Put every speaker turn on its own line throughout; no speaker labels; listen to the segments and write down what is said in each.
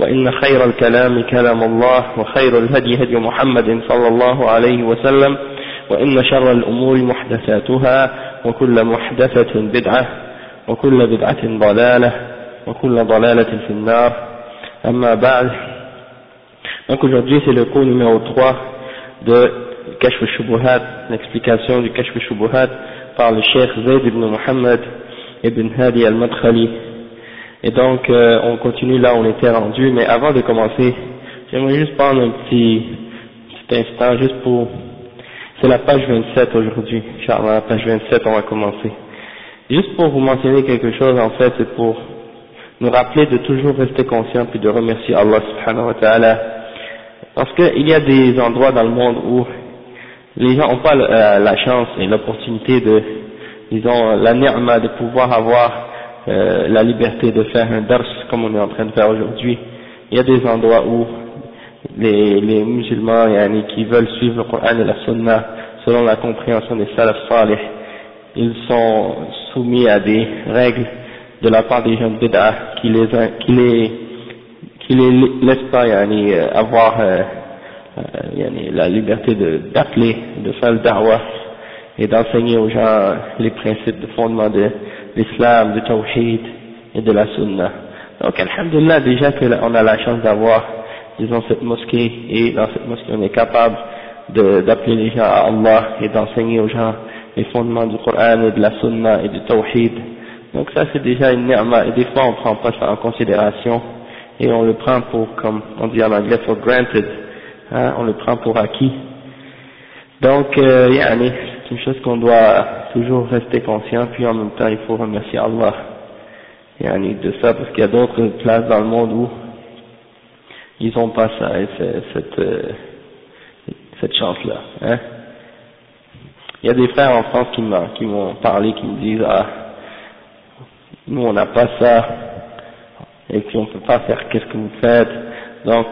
وإن خير الكلام كلام الله وخير الهدي هدي محمد صلى الله عليه وسلم وإن شر الأمور محدثاتها وكل محدثة بدعة وكل بدعة ضلالة وكل ضلالة في النار أما بعد Donc aujourd'hui c'est le cours numéro 3 de Kashf al-Shubuhat, l'explication du Kashf al-Shubuhat par le Cheikh Zayd ibn Muhammad ibn Hadi al-Madkhali. Et donc euh, on continue là où on était rendu, mais avant de commencer, j'aimerais juste prendre un petit, petit instant juste pour... C'est la page 27 aujourd'hui, Inch'Allah, la page 27 on va commencer. Juste pour vous mentionner quelque chose en fait, c'est pour nous rappeler de toujours rester conscient puis de remercier Allah subhanahu wa ta'ala. Parce qu'il y a des endroits dans le monde où les gens n'ont pas euh, la chance et l'opportunité de, disons, la ni'ma de pouvoir avoir euh, la liberté de faire un dars comme on est en train de faire aujourd'hui. Il y a des endroits où les, les musulmans yani, qui veulent suivre le Coran et la Sunna selon la compréhension des salaf salih, ils sont soumis à des règles de la part des gens de qui les, qui les qui les laisse pas yani, avoir euh, yani, la liberté d'appeler, de, de, faire le da'wah et d'enseigner aux gens les principes de fondement de l'islam, du tawhid et de la sunna. Donc alhamdulillah déjà qu'on a la chance d'avoir disons cette mosquée et dans cette mosquée on est capable d'appeler les gens à Allah et d'enseigner aux gens les fondements du Coran et de la sunna et du tawhid. Donc ça c'est déjà une ni'ma et des fois on ne prend pas ça en considération et on le prend pour, comme on dit en anglais, for granted, hein, on le prend pour acquis. Donc, euh, yani, c'est une chose qu'on doit toujours rester conscient, puis en même temps, il faut remercier Allah yani, de ça, parce qu'il y a d'autres places dans le monde où ils n'ont pas ça, et cette, euh, cette chance-là. Hein. Il y a des frères en France qui m'ont parlé, qui me disent, ah, nous on n'a pas ça, et puis on ne peut pas faire qu'est-ce que vous faites? Donc,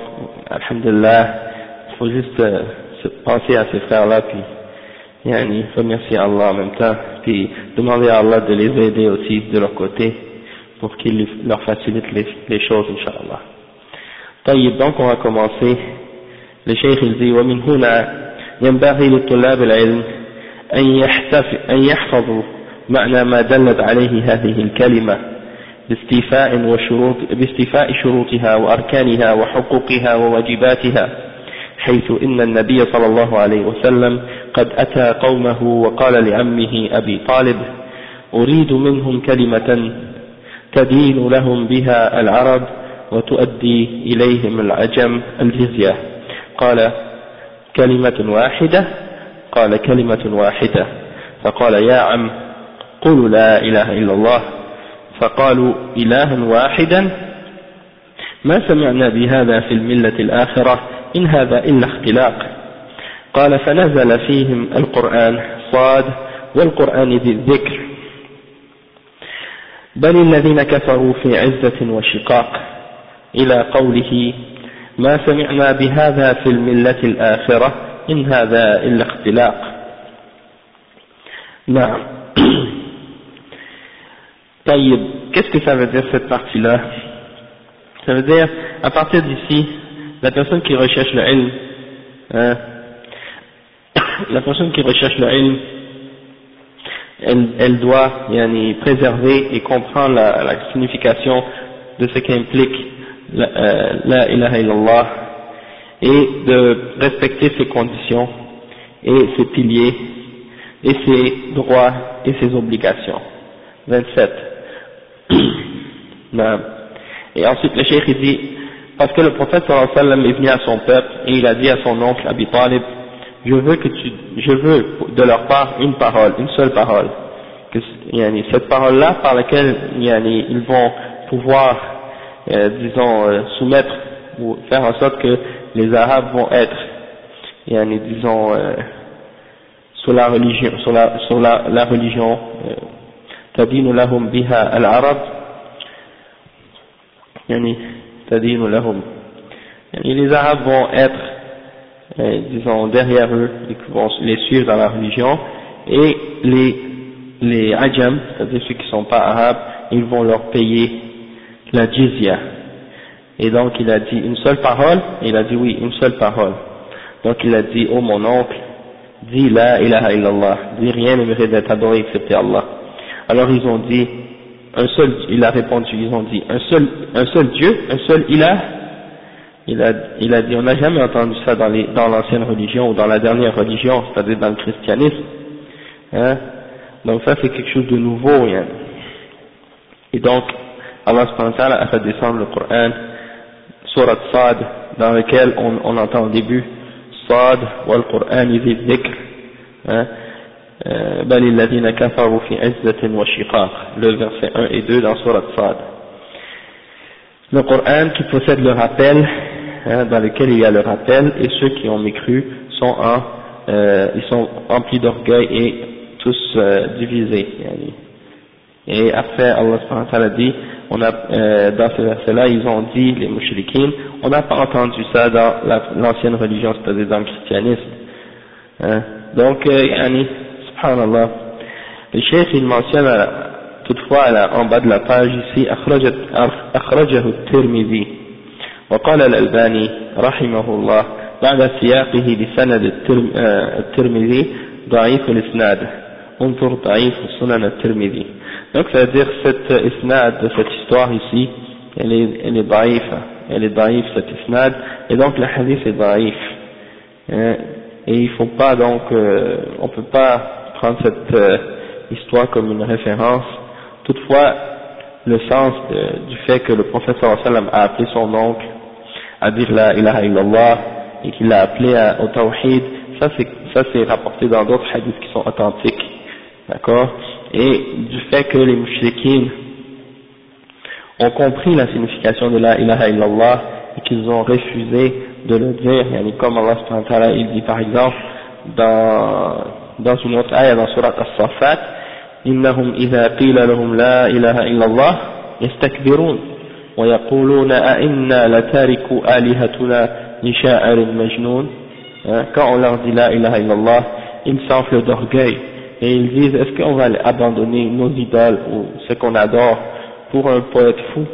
alhamdulillah, il faut juste euh, se penser à ces frères-là, puis yani, remercier Allah en même temps, puis demander à Allah de les aider aussi de leur côté, pour qu'il leur facilite les, les choses, Inch'Allah. طيب donc on va commencer. Le cheikh il dit ومن هنا ينبغي لطلاب العلم أن, أن يحفظوا معنى ما دلت عليه هذه الكلمة باستيفاء وشروط باستيفاء شروطها وأركانها وحقوقها وواجباتها حيث إن النبي صلى الله عليه وسلم قد أتى قومه وقال لعمه أبي طالب أريد منهم كلمة تدين لهم بها العرب وتؤدي إليهم العجم الجزية. قال كلمة واحدة؟ قال كلمة واحدة. فقال يا عم قولوا لا إله إلا الله. فقالوا إلها واحدا؟ ما سمعنا بهذا في الملة الآخرة إن هذا إلا اختلاق. قال فنزل فيهم القرآن صاد والقرآن ذي الذكر. بل الذين كفروا في عزة وشقاق. إلى قوله ما سمعنا بهذا في الملة الآخرة إن هذا إلا اختلاق. نعم. Taïb, qu'est-ce que ça veut dire cette partie-là? Ça veut dire, à partir d'ici, la personne qui recherche le ilm, hein, la personne qui recherche le ilm, elle, doit yani, préserver et comprendre la, la signification de ce qu'implique la, euh, la ilaha illallah et de respecter ses conditions et ses piliers et ses droits et ses obligations. 27. et ensuite le cheikh dit, parce que le prophète sallallahu alayhi wa sallam est venu à son peuple et il a dit à son oncle Abi Talib, je veux que tu, je veux de leur part une parole, une seule parole. Que, cette parole-là par laquelle ils vont pouvoir, euh, disons, euh, soumettre ou faire en sorte que les Arabes vont être, disons, euh, sur la religion, sur la, sur la, la religion, تدين لهم بها العرب يعني تدين لهم يعني les Arabes vont être euh, disons derrière eux et qui vont les suivre dans la religion et les les Ajam, c'est-à-dire ceux qui ne sont pas arabes, ils vont leur payer la jizya. Et donc il a dit une seule parole, et il a dit oui, une seule parole. Donc il a dit, oh mon oncle, dis la ilaha illallah, dis rien ne mérite d'être adoré excepté Allah. Alors ils ont dit, un seul, il a répondu, ils ont dit, un seul, un seul Dieu, un seul ilah, il a, il a dit, on n'a jamais entendu ça dans l'ancienne dans religion ou dans la dernière religion, c'est-à-dire dans le christianisme. Hein donc ça c'est quelque chose de nouveau. Hein. Et donc, Allah a fait descendre le Coran surat Sad, dans lequel on, on entend au début Sad wal Qur'an dhikr, hein, euh, le verset 1 et 2 dans surat Sad. Le Coran qui possède le rappel, hein, dans lequel il y a le rappel, et ceux qui ont mécru sont en, euh, ils sont remplis d'orgueil et tous euh, divisés. Et après, Allah a dit, on a, euh, dans ce verset-là, ils ont dit, les mouchriquines, on n'a pas entendu ça dans l'ancienne religion, c'est-à-dire dans le christianisme. Hein. Donc, euh, yani, subhanallah, le chef, il mentionne euh, toutefois là, en bas de la page ici, أخرجه الترمذي وقال الألباني رحمه الله بعد سياقه بسند الترمذي ضعيف الإسناد انظر ضعيف سنن الترمذي donc ça veut dire cette isnad de cette histoire ici, elle est, elle est daïf, elle est daïf cette isnad, et donc le hadith est daïf. Hein, et il faut pas donc, euh, on peut pas prendre cette euh, histoire comme une référence. Toutefois, le sens du fait que le prophète sallam a appelé son oncle à dire la ilaha illallah et qu'il l'a appelé au tawhid, ça c'est, rapporté dans d'autres hadiths qui sont authentiques. D'accord? Et du fait que les mouchriquins ont compris la signification de la ilaha illallah et qu'ils ont refusé de le dire, comme Allah il dit par exemple dans, dans une autre ayah dans surat as-safat إنهم إذا قيل لهم لا إله إلا الله يستكبرون ويقولون أئنا لتاركوا آلهتنا لشاعر مجنون quand on leur dit la ilaha illallah ils s'enflent d'orgueil et ils disent est-ce qu'on va abandonner nos idoles ou ce qu'on adore pour un poète fou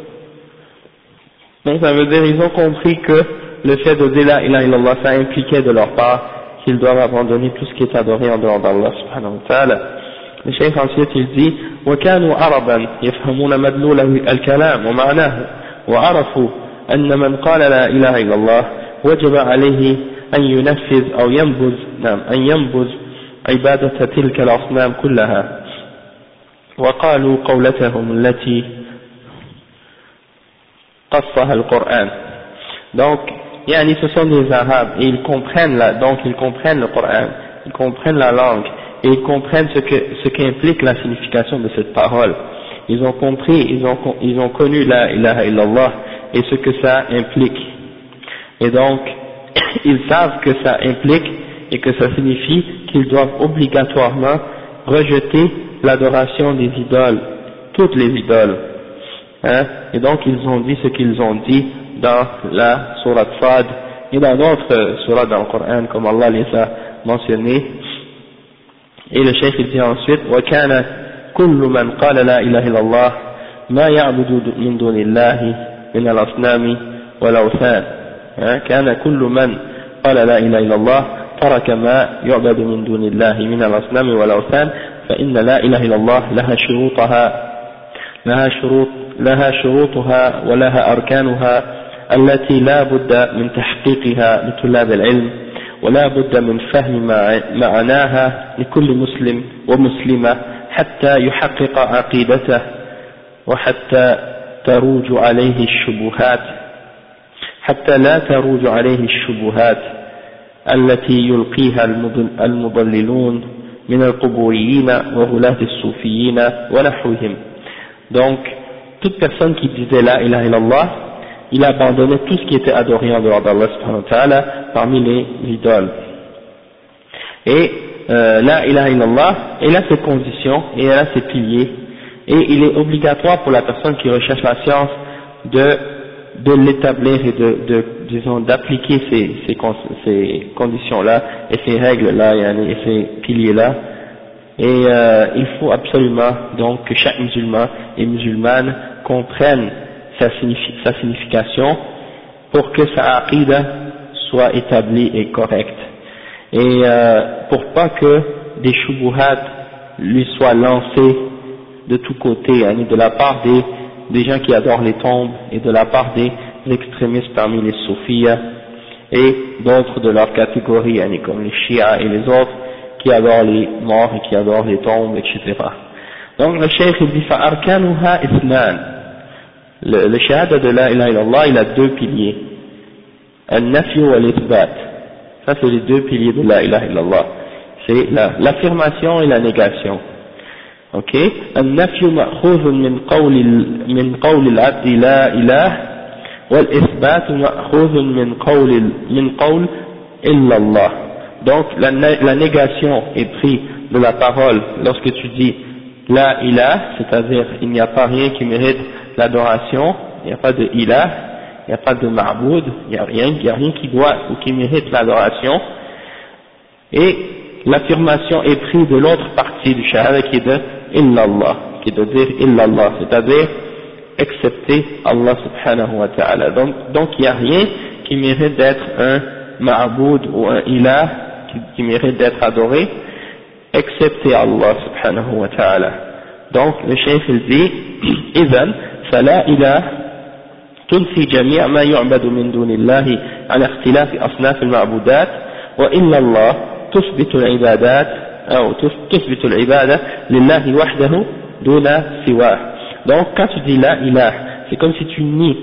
donc ça veut dire ils ont compris que le fait de dire la ilaha illallah ça impliquait de leur part qu'ils doivent abandonner tout ce qui est adoré en dehors d'Allah subhanahu wa ta'ala. Le cheikh ensuite il dit وكانوا عربا يفهمون مدلول الكلام ومعناه وعرفوا أن من قال لا إله إلا الله وجب عليه أن ينفذ أو ينبذ نعم أن ينبذ عبادة تلك الأصنام كلها. وقالوا قولتهم التي قصها القرآن. Donc yani ce sont des arabes. Et ils comprennent la, donc ils comprennent le Coran ils comprennent la langue et ils comprennent ce que ce qu'implique la signification de cette parole. Ils ont compris ils ont ils ont connu la ilaha illallah et ce que ça implique. Et donc ils savent que ça implique et que ça signifie qu'ils doivent obligatoirement rejeter l'adoration des idoles, toutes les idoles. Hein, et donc ils ont dit ce qu'ils ont dit dans la Surah Fad et dans d'autres surahs dans le Coran comme Allah les a mentionnés. Et le chef dit ensuite وكان كل من قال لا إله إلا الله ما يعبد من دون الله من الأصنام والأوثان كان كل من قال لا إله إلا الله ترك ما يعبد من دون الله من الأصنام والأوثان فإن لا إله إلا الله لها شروطها لها شروط لها شروطها ولها أركانها التي لا بد من تحقيقها لطلاب العلم ولا بد من فهم معناها لكل مسلم ومسلمة حتى يحقق عقيدته وحتى تروج عليه الشبهات. حتى لا تروج عليه الشبهات التي يلقيها المضللون من القبوريين وغلاة الصوفيين ونحوهم. Donc toute personne qui disait la ilaha illallah il a abandonné tout ce qui était adoré en dehors d'Allah subhanahu parmi les idoles et euh, la ilaha illallah elle a ses conditions et elle a ses piliers et il est obligatoire pour la personne qui recherche la science de de l'établir et de, de disons d'appliquer ces, ces, ces conditions-là et ces règles-là et ces piliers-là. Et euh, il faut absolument donc que chaque musulman et musulmane comprenne sa, sa signification pour que sa aqidah soit établie et correcte. Et euh, pour pas que des shubuhat lui soient lancés de tous côtés, hein, de la part des des gens qui adorent les tombes et de la part des extrémistes parmi les soufis et d'autres de leur catégorie, comme les chiites et les autres qui adorent les morts et qui adorent les tombes, etc. Donc le cheikh il dit فَأَرْكَانُهَا إِثْنَانِ le, le shahada de la ilaha illallah, il a deux piliers. Al-Nafi ou al-Ithbat. Ça, c'est les deux piliers de la ilaha illallah. C'est l'affirmation et la négation. Ok? Al-Nafi ma'khuz min qawl al-abdi la ilaha, wal-Ithbat ma'khuz min qawl illallah. Donc, la, la négation est prise de la parole lorsque tu dis la ilaha, c'est-à-dire il n'y a pas rien qui mérite l'adoration il n'y a pas de ilah il n'y a pas de ma'boud il n'y a rien il n'y a rien qui doit ou qui mérite l'adoration et l'affirmation est prise de l'autre partie du shahada qui est de illallah, qui veut dire illallah, c'est-à-dire excepté Allah subhanahu wa ta'ala. Donc, donc il n'y a rien qui mérite d'être un ma'aboud ou un ilah, qui, qui mérite d'être adoré, excepté Allah subhanahu wa ta'ala. Donc le chef il dit, إذن فلا إله تنفي جميع ما يعبد من دون الله على اختلاف أصناف المعبودات وإلا الله تثبت العبادات أو تثبت العبادة لله وحده دون سواه donc quand tu dis la ilah c'est comme si tu nies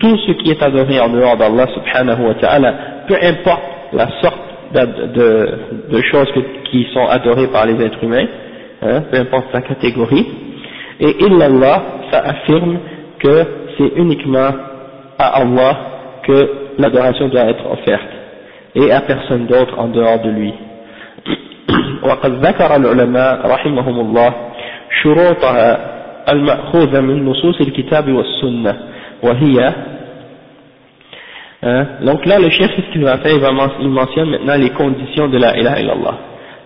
tout ce qui est adoré en dehors d'Allah subhanahu wa ta'ala peu importe la sorte de, de, de choses que, qui sont adorées par les êtres humains hein, peu importe sa catégorie et illallah ça affirme que c'est uniquement à Allah que l'adoration doit être offerte et à personne d'autre en dehors de lui وقد ذكر العلماء رحمهم الله شروطها المأخوذة من نصوص الكتاب والسنة وهي Hein? Donc là, le chef, ce qu'il va faire, il, va, il mentionne maintenant les conditions de la ilaha illallah.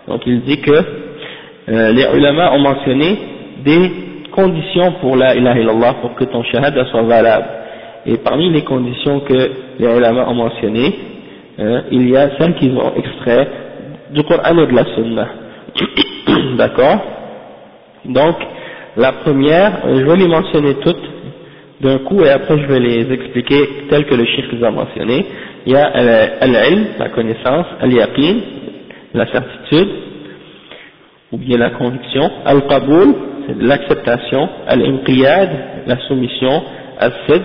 Donc il dit que euh, les ulama ont mentionné des conditions pour la ilaha illallah pour que ton shahada soit valable. Et parmi les conditions que les ulama ont mentionnées, hein, il y a celles qu'ils ont extrait du Coran et de la Sunna. D'accord? Donc, la première, je vais les mentionner toutes d'un coup et après je vais les expliquer telles que le Cheikh les a mentionnées. Il y a al-ilm, la connaissance, al-yaqin, la certitude, ou bien la conviction, al-qaboul, l'acceptation, al-inqiyad, la soumission, al-sidq,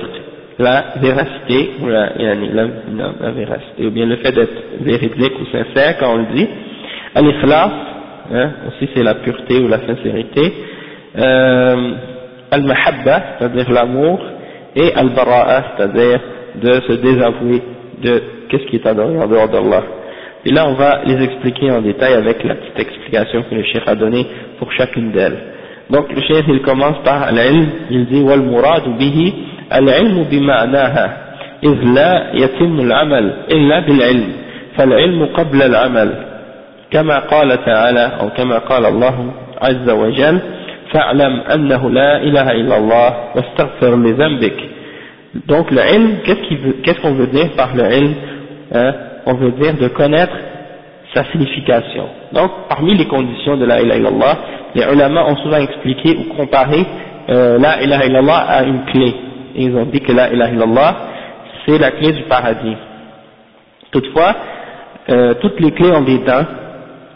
la véracité, ou bien le fait d'être véridique ou sincère quand on le dit, al-ikhlas, hein, aussi c'est la pureté ou la sincérité, euh, al-mahabba, c'est-à-dire l'amour, et al-bara'a, c'est-à-dire de se désavouer de qu'est-ce qui est adoré en dehors d'Allah. Et là on va les expliquer en détail avec la petite explication que le cheikh a donnée pour chacune d'elles. Donc le cheikh il commence par l'ilm, il dit wal murad bihi العلم بمعناها إذ لا يتم العمل إلا بالعلم فالعلم قبل العمل كما قال تعالى أو كما قال الله عز وجل فاعلم أنه لا إله إلا الله واستغفر لذنبك donc le ilm qu'est-ce qu'on qu veut dire par le ilm on veut dire de connaître sa signification donc parmi les conditions de la ilaha illallah les ulama ont souvent expliqué ou comparé euh, la ilaha illallah à une clé ils ont dit que la ilaha illallah, c'est la clé du paradis. Toutefois, euh, toutes les clés ont des dents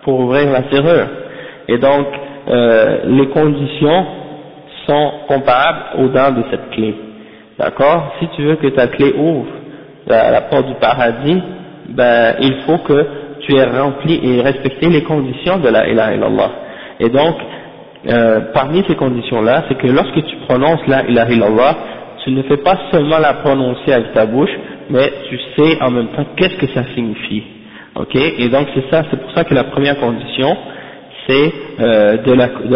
pour ouvrir la serrure. Et donc, euh, les conditions sont comparables aux dents de cette clé. D'accord? Si tu veux que ta clé ouvre la, porte du paradis, ben, il faut que tu aies rempli et respecté les conditions de la ilaha illallah. Et donc, euh, parmi ces conditions-là, c'est que lorsque tu prononces la ilaha illallah, tu ne fais pas seulement la prononcer avec ta bouche, mais tu sais en même temps qu'est-ce que ça signifie. Ok? Et donc c'est ça, c'est pour ça que la première condition, c'est euh,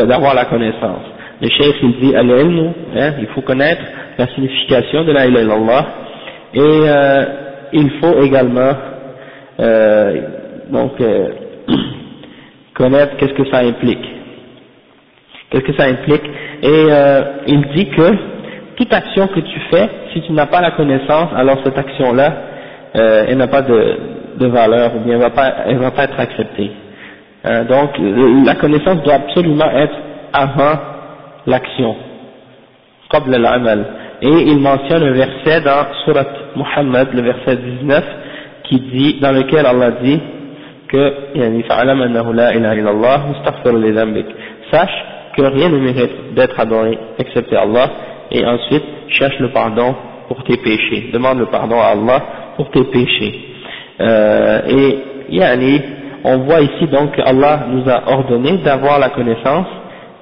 d'avoir la, connaissance. Le chef il dit al hein, il faut connaître la signification de la ilaha illallah, et euh, il faut également euh, donc euh, connaître qu'est-ce que ça implique. Qu'est-ce que ça implique? Et euh, il dit que toute action que tu fais, si tu n'as pas la connaissance, alors cette action-là, euh, elle n'a pas de, valeur ou bien elle va pas, elle va pas être acceptée. Euh, donc la connaissance doit absolument être avant l'action. Et il mentionne un verset dans Surat Muhammad, le verset 19, qui dit, dans lequel Allah dit que sache que rien ne mérite d'être adoré excepté Allah et ensuite cherche le pardon pour tes péchés, demande le pardon à Allah pour tes péchés. Euh, et yani, on voit ici donc que Allah nous a ordonné d'avoir la connaissance,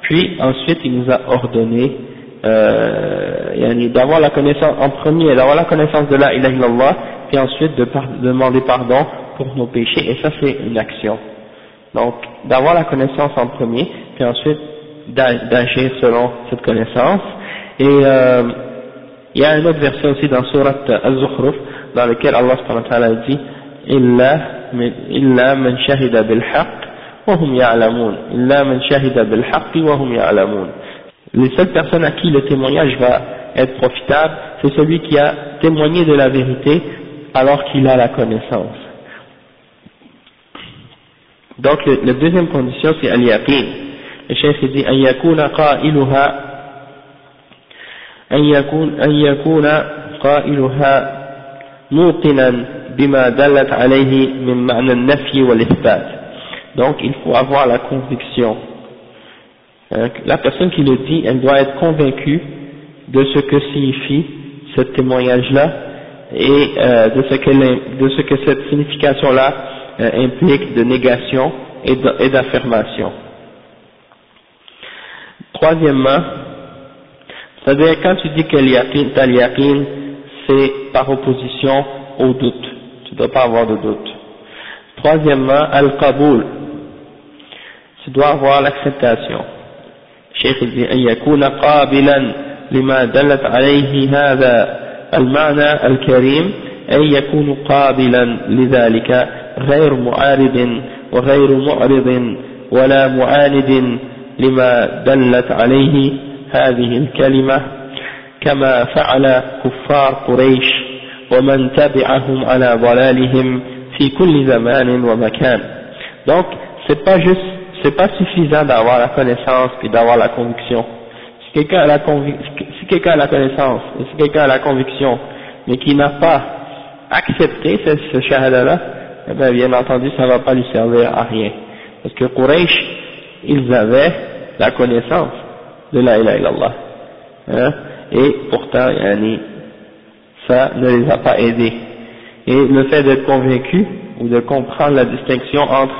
puis ensuite il nous a ordonné euh, d'avoir la connaissance en premier, d'avoir la connaissance de la ilaha illallah, puis ensuite de demander pardon pour nos péchés, et ça c'est une action. Donc, d'avoir la connaissance en premier, puis ensuite d'agir selon cette connaissance. Et euh, il y a un autre verset aussi dans Surat Al-Zukhruf, dans lequel Allah subhanahu dit « Illa man shahida bilhaq wa hum ya'lamun »« Illa man shahida bilhaq wa hum ya'lamun » Les seules personnes à qui le témoignage va être profitable, c'est celui qui a témoigné de la vérité alors qu'il a la connaissance. Donc, le, la deuxième condition, c'est al-yaqin. Le dit. Donc, il faut avoir la conviction. Hein, la personne qui le dit, elle doit être convaincue de ce que signifie ce témoignage-là et euh, de ce que, de ce que cette signification-là implique de négation et d'affirmation. Troisièmement, c'est-à-dire quand tu dis que l'yaqin, c'est par opposition au doute. Tu ne dois pas avoir de doute. Troisièmement, al-qaboul. Tu dois avoir l'acceptation. شيخ أن يكون قابلا لما دلت عليه هذا المعنى الكريم أن يكون قابلا لذلك غير معارض وغير معرض ولا معاند لما دلت عليه هذه الكلمة كما فعل كفار قريش ومن تبعهم على ضلالهم في كل زمان ومكان donc c'est pas juste c'est pas suffisant d'avoir la connaissance et d'avoir la conviction. Si quelqu'un a la si quelqu'un a la connaissance, si quelqu'un a la conviction, mais qui n'a pas accepté ce, ce shahada-là, eh bien, bien entendu, ça ne va pas lui servir à rien. Parce que Quraysh, ils avaient la connaissance de la ilaha illallah. Hein, et pourtant, yani, ça ne les a pas aidés. Et le fait d'être convaincu, ou de comprendre la distinction entre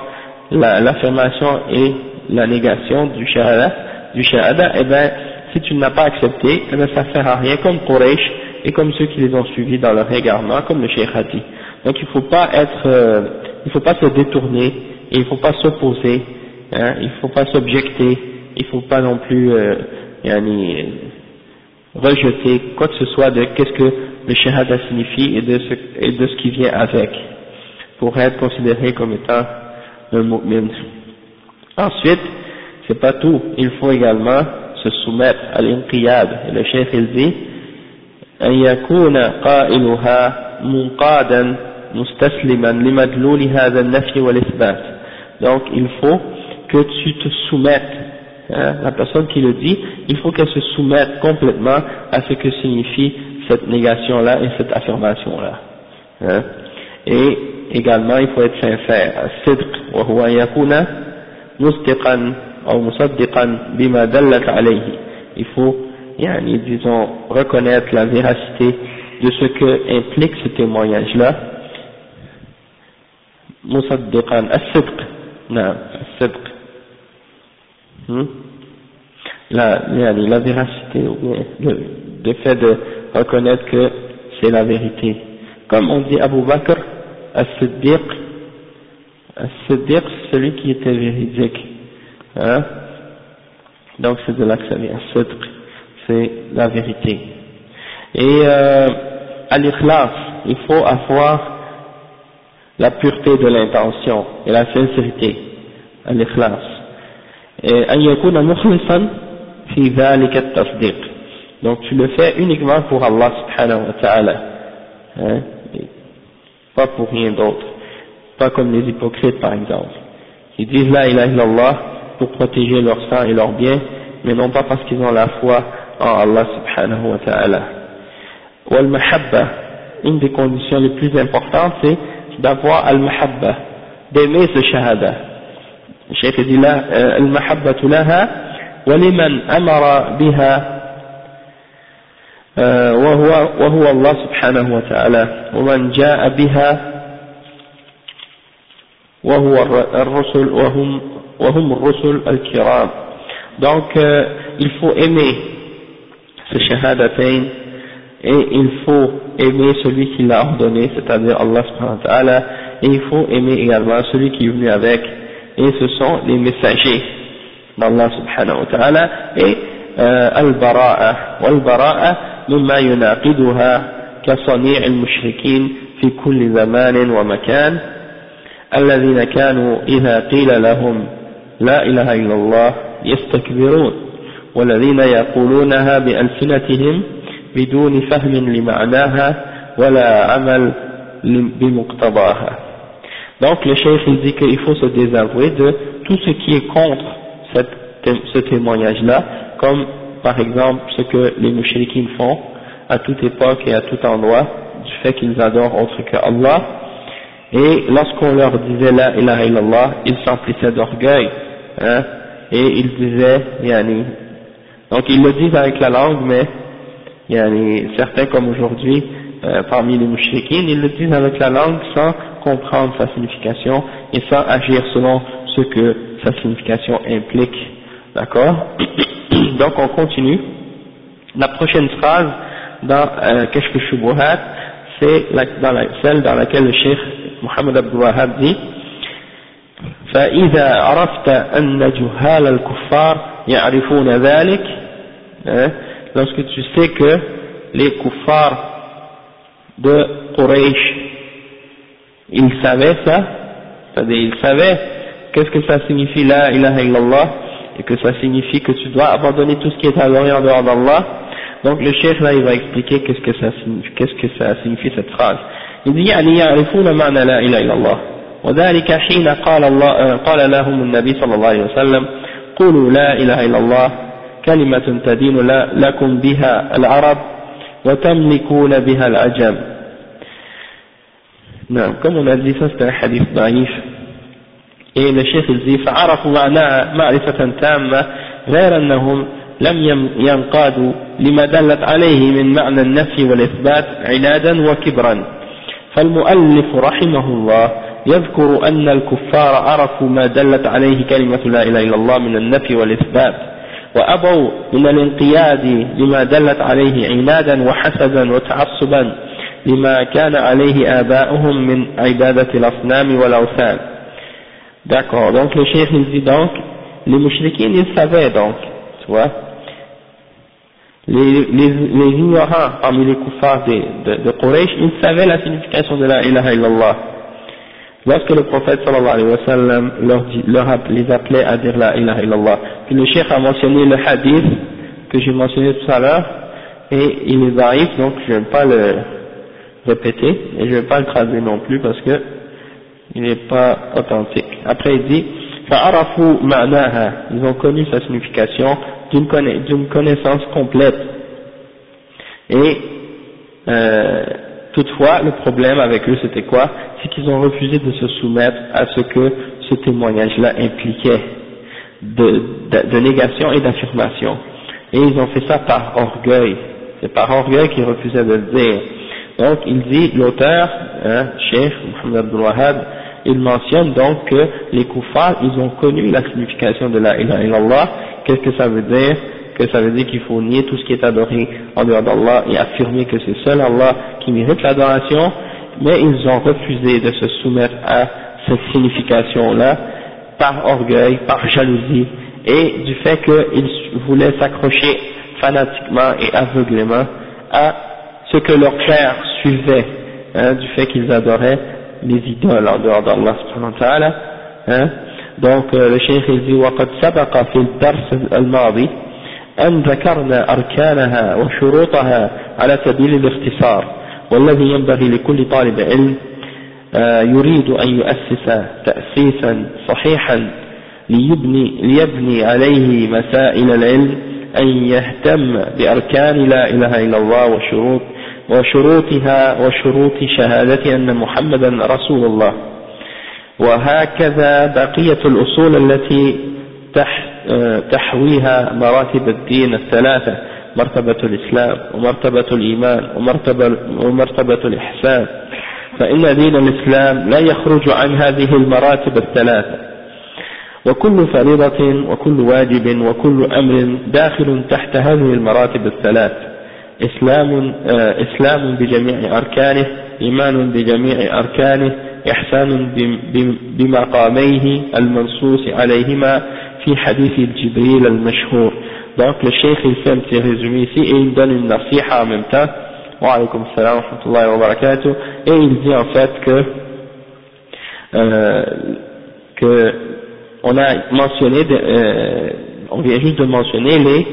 l'affirmation et la négation du shahada, du shahada, eh ben, si tu ne l'as pas accepté, eh ben, ça ne sert à rien, comme Quraysh et comme ceux qui les ont suivis dans leur égarement, comme le Cheikh Hadi. Donc il ne faut pas être, euh, il faut pas se détourner, et il ne faut pas s'opposer, hein, il ne faut pas s'objecter, il ne faut pas non plus euh, yani, rejeter quoi que ce soit de qu'est-ce que le shahada signifie et de ce, et de ce qui vient avec, pour être considéré comme étant le mu'min. Ensuite, c'est pas tout, il faut également se soumettre à l'inqiyad. Et le chef il dit, أن يكون قائلها منقادا مستسلما لمدلول هذا النفي والإثبات. Donc il faut que tu te soumettes, hein, la personne qui le dit, il faut qu'elle se soumette complètement à ce que signifie cette négation-là et cette affirmation-là. Hein. Et également, il faut être sincère. الصدق وهو يكون مصدقا أو مصدقا بما دلت عليه. Il faut, يعني, disons, reconnaître la véracité de ce que implique ce témoignage-là. مصدقا الصدق نعم الصدق la, la véracité ou bien le, le fait de reconnaître que c'est la vérité comme on dit Abu Bakr As-Siddiq As-Siddiq c'est celui qui était véridique hein donc c'est de là que ça vient c'est la vérité et euh, à l'ikhlas il faut avoir la pureté de l'intention et la sincérité à l'ikhlas et أن يكون مخلصا في ذلك التصديق donc tu le fais uniquement pour Allah subhanahu wa ta'ala hein pas pour rien d'autre, pas comme les hypocrites par exemple. Ils disent la ilaha illallah pour protéger leur sang et leur bien, mais non pas parce qu'ils ont la foi en Allah subhanahu wa ta'ala. Wal-mahabba, une des conditions les plus importantes, c'est d'avoir al-mahabba, d'aimer ce shahada. Le cheikh dit là, al-mahabba laha, ولمن أمر بها وهو, وهو الله سبحانه وتعالى ومن جاء بها وهو الرسل وهم, وهم الرسل الكرام donc euh, il faut aimer ce shahadatain et il faut aimer celui qui l'a ordonné c'est-à-dire Allah subhanahu wa ta'ala et il faut aimer également celui qui est venu avec et ce sont les messagers d'Allah subhanahu wa ta'ala et euh, al-bara'a wal-bara'a مما يناقضها كصنيع المشركين في كل زمان ومكان الذين كانوا إذا قيل لهم لا إله إلا الله يستكبرون والذين يقولونها بألسنتهم بدون فهم لمعناها ولا عمل بمقتضاها Donc le chef il dit qu'il faut se désavouer de tout ce qui est contre cette, ce témoignage-là, comme par exemple ce que les mouchriquins font à toute époque et à tout endroit du fait qu'ils adorent autre que Allah et lorsqu'on leur disait la ilaha illallah ils s'emplissaient d'orgueil hein, et ils disaient yani, donc ils le disent avec la langue mais yani, certains comme aujourd'hui euh, parmi les mouchriquins ils le disent avec la langue sans comprendre sa signification et sans agir selon ce que sa signification implique d'accord Donc on continue. La prochaine phrase dans euh, Kashf Shubuhat, c'est dans la, celle dans laquelle le Cheikh Mohammed Abdul Wahab dit فإذا عرفت أن جهال الكفار يعرفون ذلك hein, lorsque tu sais que les kuffars de Quraysh ils savaient ça c'est-à-dire ils savaient qu'est-ce que ça signifie la ilaha illallah et que ça signifie que tu dois abandonner tout ce qui est à l'orient dehors d'Allah. Donc le chef là il va expliquer qu'est-ce que ça signifie, qu'est-ce que ça signifie cette phrase. Il dit يعني يعرفون معنى لا إله إلا الله وذلك حين قال الله قال لهم النبي صلى الله عليه وسلم قولوا لا إله إلا الله كلمة تدين لكم بها العرب وتملكون بها العجم نعم comme on a naïf et le chef il dit فعرفوا معناها معرفة تامة غير أنهم لم ينقادوا لما دلت عليه من معنى النفي والإثبات عنادا وكبرا. فالمؤلف رحمه الله يذكر أن الكفار عرفوا ما دلت عليه كلمة لا إله إلا الله من النفي والإثبات. وأبوا من الانقياد لما دلت عليه عنادا وحسدا وتعصبا لما كان عليه آباؤهم من عبادة الأصنام والأوثان D'accord, donc le chef il dit donc, les mouchriquins ils savaient donc, tu vois, les, les, les ignorants parmi les kuffars de, de, de Quraysh, ils savaient la signification de la ilaha illallah. Lorsque le prophète sallallahu alayhi wa sallam leur, dit, leur les appelait à dire la ilaha illallah, puis le chef a mentionné le hadith que j'ai mentionné tout à l'heure, et il est arrive, donc je ne vais pas le répéter, et je ne vais pas le traduire non plus parce que il n'est pas authentique. Après il dit ils ont connu sa signification d'une connaissance complète et Euh, toutefois, le problème avec eux, c'était quoi? C'est qu'ils ont refusé de se soumettre à ce que ce témoignage-là impliquait de, négation et d'affirmation. Et ils ont fait ça par orgueil. C'est par orgueil qu'ils refusaient de le dire. Donc, il dit, l'auteur, hein, Cheikh Mohamed il mentionne donc que les koufars, ils ont connu la signification de la ilaha illallah. Qu'est-ce que ça veut dire? Que ça veut dire qu'il faut nier tout ce qui est adoré en dehors d'Allah et affirmer que c'est seul Allah qui mérite l'adoration, mais ils ont refusé de se soumettre à cette signification-là par orgueil, par jalousie et du fait qu'ils voulaient s'accrocher fanatiquement et aveuglément à ce que leur père suivait, hein, du fait qu'ils adoraient les idoles en dehors d'Allah subhanahu wa ta'ala. Hein. Donc euh, le cheikh il dit وقد سبق في الدرس الماضي أن ذكرنا أركانها وشروطها على سبيل الاختصار والذي ينبغي لكل طالب علم آه، يريد أن يؤسس تأسيسا صحيحا ليبني, ليبني عليه مسائل العلم أن يهتم بأركان لا إله إلا الله وشروط وشروطها وشروط شهادة أن محمدا رسول الله. وهكذا بقية الأصول التي تحويها مراتب الدين الثلاثة مرتبة الإسلام ومرتبة الإيمان ومرتبة, ومرتبة الإحسان. فإن دين الإسلام لا يخرج عن هذه المراتب الثلاثة. وكل فريضة وكل واجب وكل أمر داخل تحت هذه المراتب الثلاث إسلام, آه، إسلام بجميع أركانه إيمان بجميع أركانه إحسان بمقاميه المنصوص عليهما في حديث جبريل المشهور donc le cheikh il fait un petit résumé ici et il donne une nasiha en même temps wa alaykum salam wa rahmatullahi wa barakatuh et il dit en fait que euh, que on a mentionné euh, on vient juste de mentionner les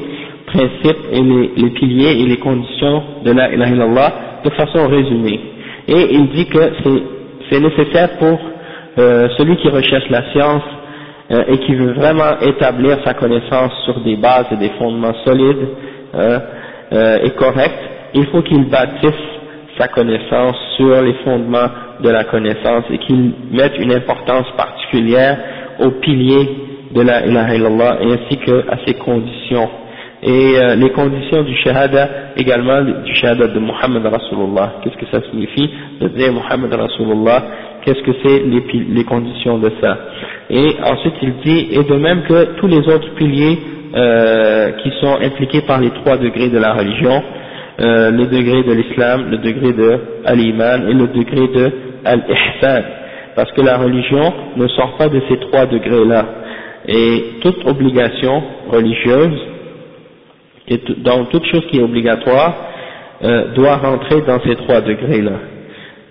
principes et les, les, piliers et les conditions de la ilaha illallah de façon résumée. Et il dit que c'est nécessaire pour euh, celui qui recherche la science euh, et qui veut vraiment établir sa connaissance sur des bases et des fondements solides hein, euh, et corrects, il faut qu'il bâtisse sa connaissance sur les fondements de la connaissance et qu'il mette une importance particulière aux piliers de la ilaha illallah ainsi qu'à ses conditions et euh, les conditions du shahada également du shahada de Muhammad Rasulullah. Qu'est-ce que ça signifie? De dire Muhammad Rasulullah Qu'est-ce que c'est les, les, conditions de ça? Et ensuite il dit, et de même que tous les autres piliers euh, qui sont impliqués par les trois degrés de la religion, euh, le degré de l'islam, le degré de l'iman et le degré de al-ihsan. Parce que la religion ne sort pas de ces trois degrés-là. Et toute obligation religieuse et donc toute chose qui est obligatoire euh, doit rentrer dans ces trois degrés-là.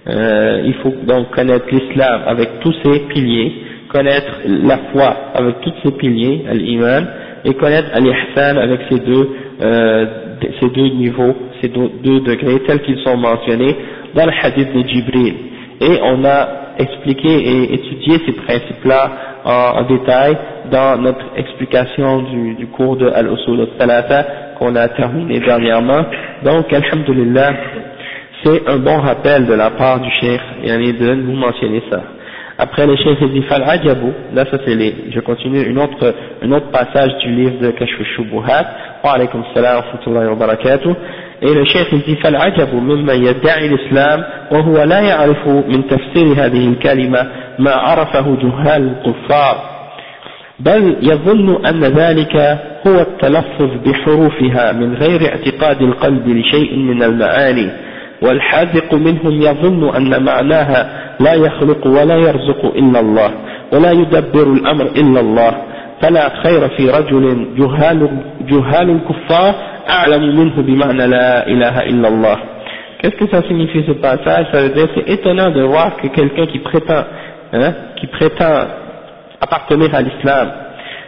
Euh, il faut donc connaître l'islam avec tous ses piliers, connaître la foi avec tous ses piliers, l'iman, et connaître l'ihsan avec ces deux, euh, ces deux niveaux, ces deux, degrés tels qu'ils sont mentionnés dans le hadith de Jibril. Et on a expliqué et étudié ces principes-là en, détail dans notre explication du, du cours de Al-Usul al-Thalatha qu'on a terminé dernièrement. Donc, Alhamdulillah, c'est un bon rappel de la part du cheikh, et de vous mentionner ça. Après le cheikh dit Fal Ajabu, là ça c'est les, je continue une autre, un autre passage du livre de Kashf al-Shubuhat, wa alaykum salam wa rahmatullahi wa barakatuh, et le cheikh dit فالعجب ممن يدعي الإسلام وهو لا يعرف من تفسير هذه الكلمة ما عرفه جهال الكفار بل يظن أن ذلك هو التلفظ بحروفها من غير اعتقاد القلب لشيء من المعاني والحاذق منهم يظن أن معناها لا يخلق ولا يرزق إلا الله ولا يدبر الأمر إلا الله فلا خير في رجل جهال, جهال الكفار أعلم منه بمعنى لا إله إلا الله. Qu'est-ce que ça signifie ce passage? Ça veut dire c'est étonnant de voir que quelqu'un qui prétend, hein, qui prétend appartenir à l'islam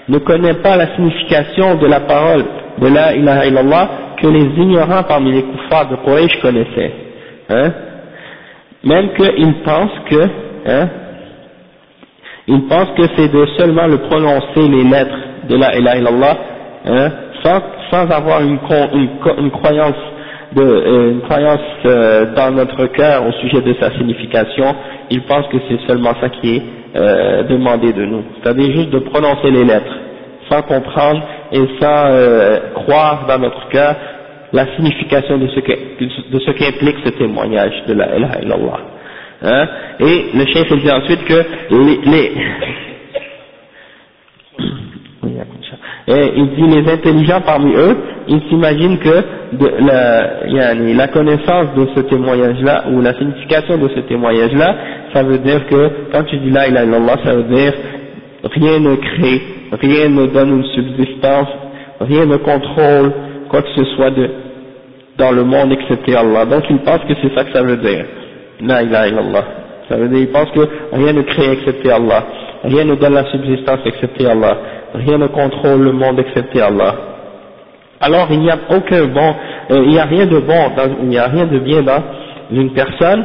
ne connaît pas la signification de la parole de la ilaha illallah que les ignorants parmi les kuffars de Quraysh connaissaient. Hein Même qu'ils pensent que, hein, pensent que c'est de seulement le prononcer les lettres de la ilaha illallah, hein, sans, sans avoir une, une, croyance euh, une croyance euh, dans notre cœur au sujet de sa signification, ils pensent que c'est seulement ça qui est euh, demandé de nous, c'est-à-dire juste de prononcer les lettres, sans comprendre et sans euh, croire dans notre cœur la signification de ce de ce qu'implique ce témoignage de la ilaha. Hein? Et le chef dit ensuite que les, les et il dit les intelligents parmi eux, ils s'imaginent que la, la connaissance de ce témoignage-là, ou la signification de ce témoignage-là, ça veut dire que quand tu dis là, il a Allah, ça veut dire rien ne crée, rien ne donne une subsistance, rien ne contrôle quoi que ce soit de, dans le monde excepté Allah. Donc ils pensent que c'est ça que ça veut dire. La ilaha illallah. Ça veut dire, ils pensent que rien ne crée excepté Allah. Rien ne donne la subsistance excepté Allah. Rien ne contrôle le monde excepté Allah. Alors il n'y a aucun bon, euh, il n'y a rien de bon, il n'y a rien de bien dans une personne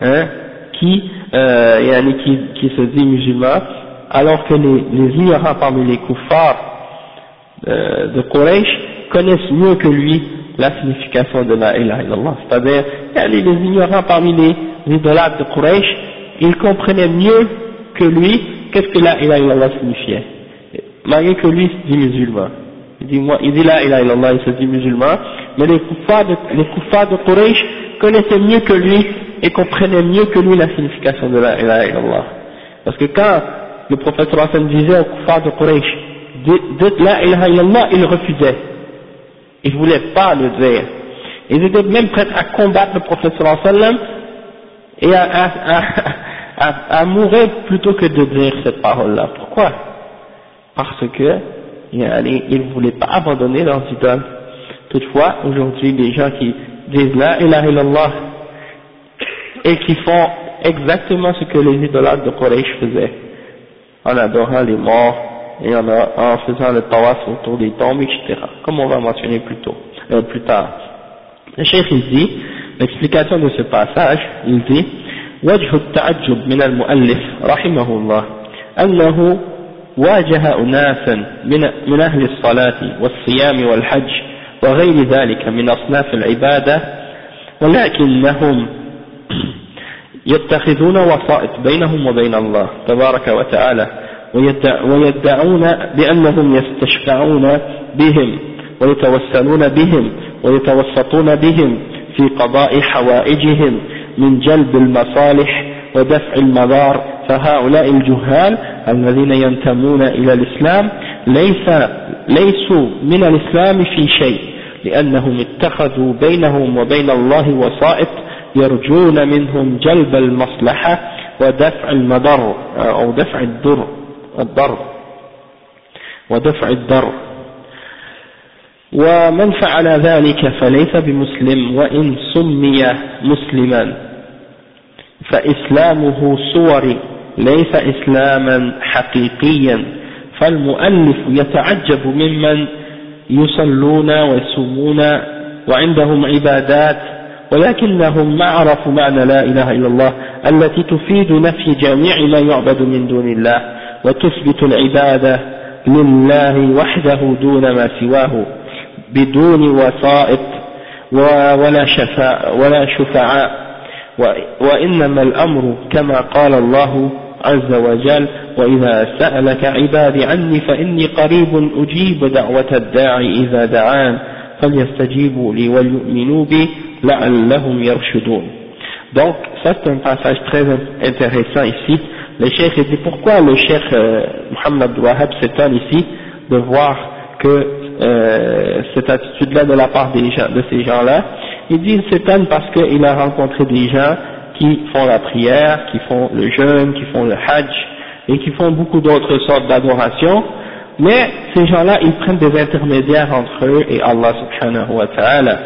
hein, qui, euh, qui, se dit musulman, alors que les, les ignorants parmi les kuffars euh, de Quraysh connaissent mieux que lui la signification de la ilaha illallah. C'est-à-dire, les ignorants parmi les idolâtres de Quraysh, ils comprenaient mieux que lui qu'est-ce que la ilaha illallah signifiait. Malgré que lui dit musulman. Il dit, moi, il dit la ilaha illallah, il se dit musulman, mais les kuffars de, les de Quraysh connaissaient mieux que lui et comprenaient mieux que lui la signification de la ilaha illallah. Parce que quand le prophète disait aux kuffars de Quraysh, dites la ilaha illallah, ils refusaient. Ils ne voulaient pas le dire. Ils étaient même prêts à combattre le prophète sallam et à, à, à, à, mourir plutôt que de dire cette parole-là. Pourquoi? Parce que ils ne voulaient pas abandonner leurs idoles. Toutefois, aujourd'hui, les gens qui disent la ilaha illallah et qui font exactement ce que les idolâtres de Quraysh faisaient, en adorant les morts, et en, en faisant le tawaf autour des tombes, etc. Comme on va mentionner plus tôt, euh, plus tard. Le chef il dit, l'explication de ce passage, il dit, وجه التعجب من المؤلف رحمه الله أنه واجه أناسا من, من أهل الصلاة والصيام والحج وغير ذلك من أصناف العبادة ولكنهم يتخذون وسائط بينهم وبين الله تبارك وتعالى ويدعون بأنهم يستشفعون بهم ويتوسلون بهم ويتوسطون بهم في قضاء حوائجهم من جلب المصالح ودفع المضار فهؤلاء الجهال الذين ينتمون إلى الإسلام ليس ليسوا من الإسلام في شيء لأنهم اتخذوا بينهم وبين الله وسائط يرجون منهم جلب المصلحة ودفع المضر أو دفع الضر الضر ودفع الضر ومن فعل ذلك فليس بمسلم وإن سمي مسلما. فإسلامه صوري ليس إسلاما حقيقيا. فالمؤلف يتعجب ممن يصلون ويصومون وعندهم عبادات ولكنهم ما عرفوا معنى لا إله إلا الله التي تفيد نفي جميع ما يعبد من دون الله وتثبت العبادة لله وحده دون ما سواه بدون وسائط ولا شفاء ولا شفعاء. وإنما الأمر كما قال الله عز وجل وإذا سألك عبادي عني فإني قريب أجيب دعوة الداعي إذا دعان فليستجيبوا لي وليؤمنوا بي لعلهم يرشدون. Donc ça c'est un passage très intéressant ici. Le cheikh dit pourquoi le cheikh euh, Muhammad Wahab s'étonne ici de voir que euh, cette attitude-là de la part des gens, de ces gens-là, il dit il s'étonne parce qu'il a rencontré des gens qui font la prière, qui font le jeûne, qui font le hajj et qui font beaucoup d'autres sortes d'adorations, mais ces gens-là ils prennent des intermédiaires entre eux et Allah subhanahu wa ta'ala,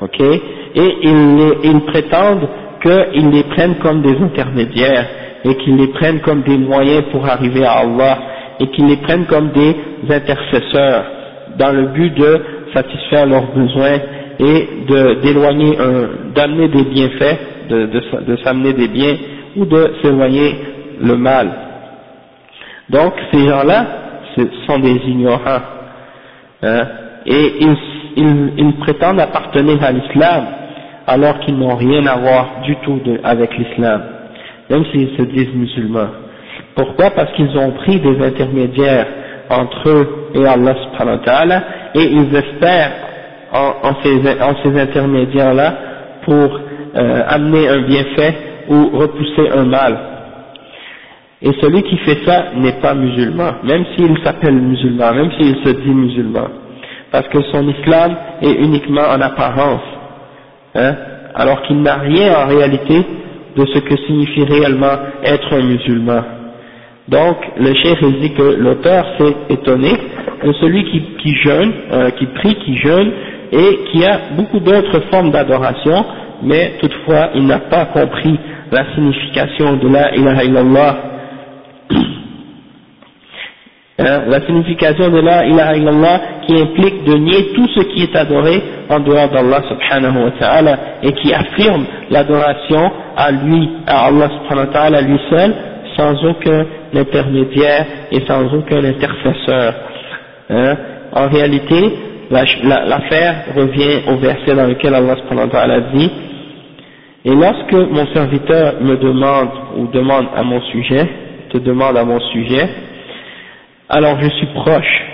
ok, et ils, ils prétendent qu'ils les prennent comme des intermédiaires et qu'ils les prennent comme des moyens pour arriver à Allah et qu'ils les prennent comme des intercesseurs dans le but de satisfaire leurs besoins et d'éloigner d'amener des bienfaits, de, s'amener des biens ou de s'éloigner le mal. Donc ces gens-là ce sont des ignorants hein, et ils, ils, ils prétendent appartenir à l'islam alors qu'ils n'ont rien à voir du tout avec l'islam, même s'ils se disent musulmans. Pourquoi? Parce qu'ils ont pris des intermédiaires entre eux et Allah subhanahu wa ta'ala et ils espèrent en, ces, en ces intermédiaires-là pour euh, amener un bienfait ou repousser un mal. Et celui qui fait ça n'est pas musulman, même s'il s'appelle musulman, même s'il se dit musulman, parce que son islam est uniquement en apparence, hein, alors qu'il n'a rien en réalité de ce que signifie réellement être un musulman. Donc, le cheikh il dit que l'auteur s'est étonné de celui qui, qui jeûne, euh, qui prie, qui jeûne, et qui a beaucoup d'autres formes d'adoration, mais toutefois il n'a pas compris la signification de la ilaha illallah. Hein, la signification de la ilaha illallah qui implique de nier tout ce qui est adoré en dehors d'Allah subhanahu wa ta'ala et qui affirme l'adoration à lui, à Allah subhanahu wa ta'ala lui seul, sans aucun intermédiaire et sans aucun intercesseur. Hein. En réalité, l'affaire revient au verset dans lequel Allah ta'ala dit et lorsque mon serviteur me demande ou demande à mon sujet, te demande à mon sujet, alors je suis proche.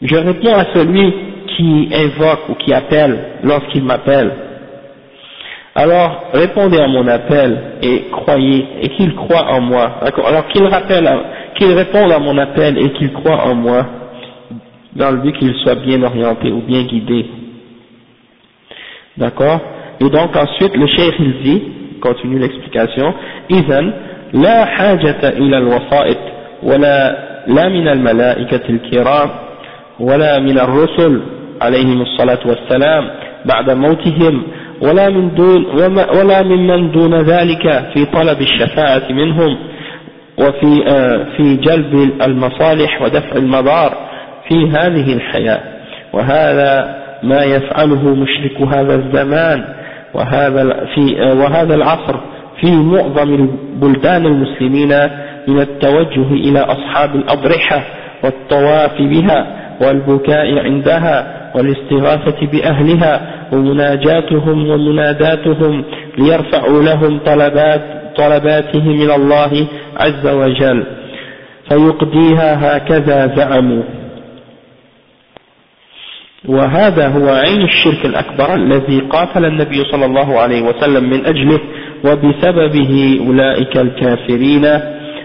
Je réponds à celui qui invoque ou qui appelle lorsqu'il m'appelle. Alors répondez à mon appel et croyez et qu'il croit en moi. Alors qu'il rappelle, qu'il réponde à mon appel et qu'il croit en moi, dans le but qu'il soit bien orienté ou bien guidé. D'accord Et donc ensuite le cheikh il dit, continue l'explication, لا حاجة إلى الوسائط ولا لا من الملائكة الكرام ولا من الرسل عليهم الصلاة والسلام بعد موتهم ولا من دون ولا ممن دون ذلك في طلب الشفاعة منهم وفي آه، في جلب المصالح ودفع المضار في هذه الحياة. وهذا ما يفعله مشرك هذا الزمان وهذا في آه، وهذا العصر في معظم بلدان المسلمين من التوجه إلى أصحاب الأضرحة والطواف بها. والبكاء عندها والاستغاثة بأهلها ومناجاتهم ومناداتهم ليرفعوا لهم طلبات طلباتهم من الله عز وجل. فيقضيها هكذا زعموا. وهذا هو عين الشرك الأكبر الذي قاتل النبي صلى الله عليه وسلم من أجله وبسببه أولئك الكافرين.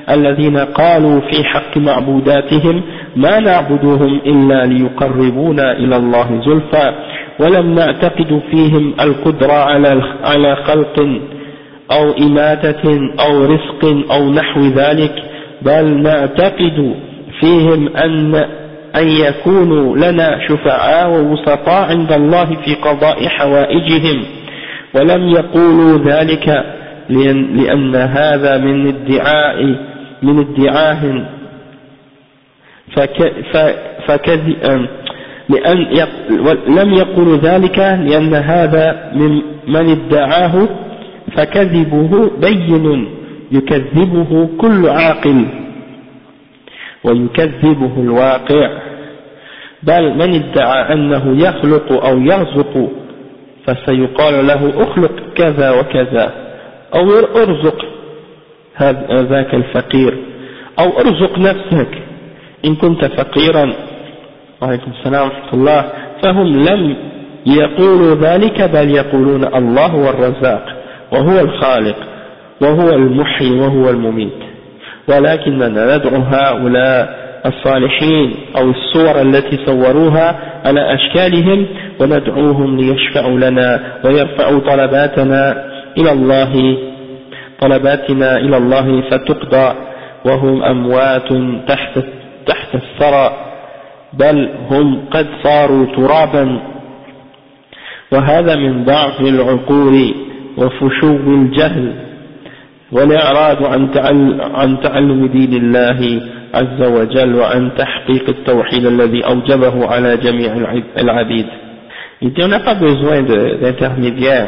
الذين قالوا في حق معبوداتهم ما نعبدهم إلا ليقربونا إلى الله زلفى ولم نعتقد فيهم القدرة على خلق أو إماتة أو رزق أو نحو ذلك بل نعتقد فيهم أن أن يكونوا لنا شفعاء ووسطاء عند الله في قضاء حوائجهم. ولم يقولوا ذلك لأن هذا من ادعاء من ادعاه فكذب لأن لم يقولوا ذلك لأن هذا من من ادعاه فكذبه بين يكذبه كل عاقل ويكذبه الواقع. بل من ادعى أنه يخلق أو يرزق فسيقال له اخلق كذا وكذا أو ارزق ذاك الفقير. أو أرزق نفسك. إن كنت فقيرا. وعليكم السلام ورحمة الله. فهم لم يقولوا ذلك بل يقولون الله هو الرزاق وهو الخالق وهو المحيي وهو المميت. ولكننا ندعو هؤلاء الصالحين أو الصور التي صوروها على أشكالهم وندعوهم ليشفعوا لنا ويرفعوا طلباتنا إلى الله طلباتنا إلى الله فتقضى وهم أموات تحت تحت الثرى بل هم قد صاروا ترابا. وهذا من ضعف العقول وفشو الجهل والإعراض عن تعلم دين الله عز وجل وعن تحقيق التوحيد الذي أوجبه على جميع العبيد. Il dit on n'a pas besoin d'intermédiaire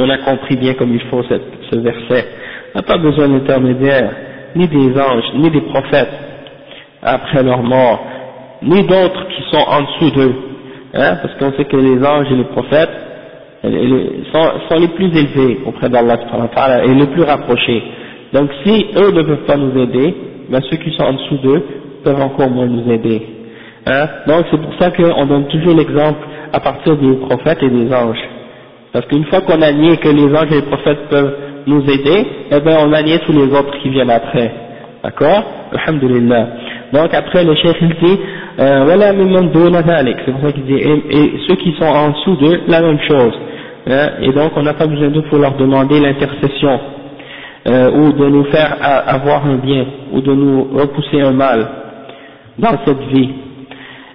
on a compris bien comme il faut ce verset on n'a pas besoin d'intermédiaire ni des anges ni des prophètes après leur mort ni d'autres qui sont en dessous d'eux, hein, parce qu'on sait que les anges et les prophètes sont, sont les plus élevés auprès d'Allah et les plus rapprochés. Donc si eux ne peuvent pas nous aider, ben ceux qui sont en dessous d'eux peuvent encore moins nous aider. Hein? Donc c'est pour ça qu'on donne toujours l'exemple à partir des prophètes et des anges. Parce qu'une fois qu'on a nié que les anges et les prophètes peuvent nous aider, eh bien on a nié tous les autres qui viennent après. D'accord? Alhamdulillah. Donc après le chef il dit, euh, voilà c'est pour ça qu'il dit, et, ceux qui sont en dessous d'eux, la même chose. Hein? Et donc on n'a pas besoin d'eux pour leur demander l'intercession, euh, ou de nous faire avoir un bien, ou de nous repousser un mal dans cette vie.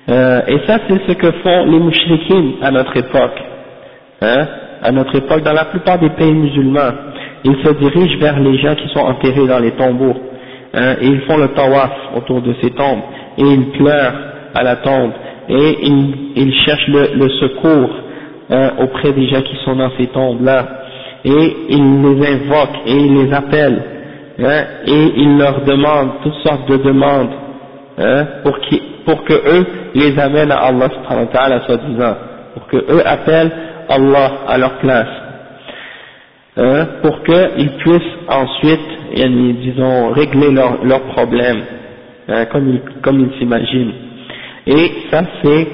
Euh, et ça c'est ce que font les mouchriquines à notre époque. Hein? À notre époque, dans la plupart des pays musulmans, ils se dirigent vers les gens qui sont enterrés dans les tombeaux, hein, et ils font le tawaf autour de ces tombes, et ils pleurent à la tombe, et ils, cherchent le, le secours hein, auprès des gens qui sont dans ces tombes-là, et ils les invoquent, et ils les appellent, hein, et ils leur demandent toutes sortes de demandes, hein, pour, qui, pour que eux les amènent à Allah subhanahu wa ta'ala soi-disant, pour que eux appellent Allah à leur place, hein, pour qu'ils puissent ensuite, disons, régler leurs leur problèmes, hein, comme ils s'imaginent. Et ça c'est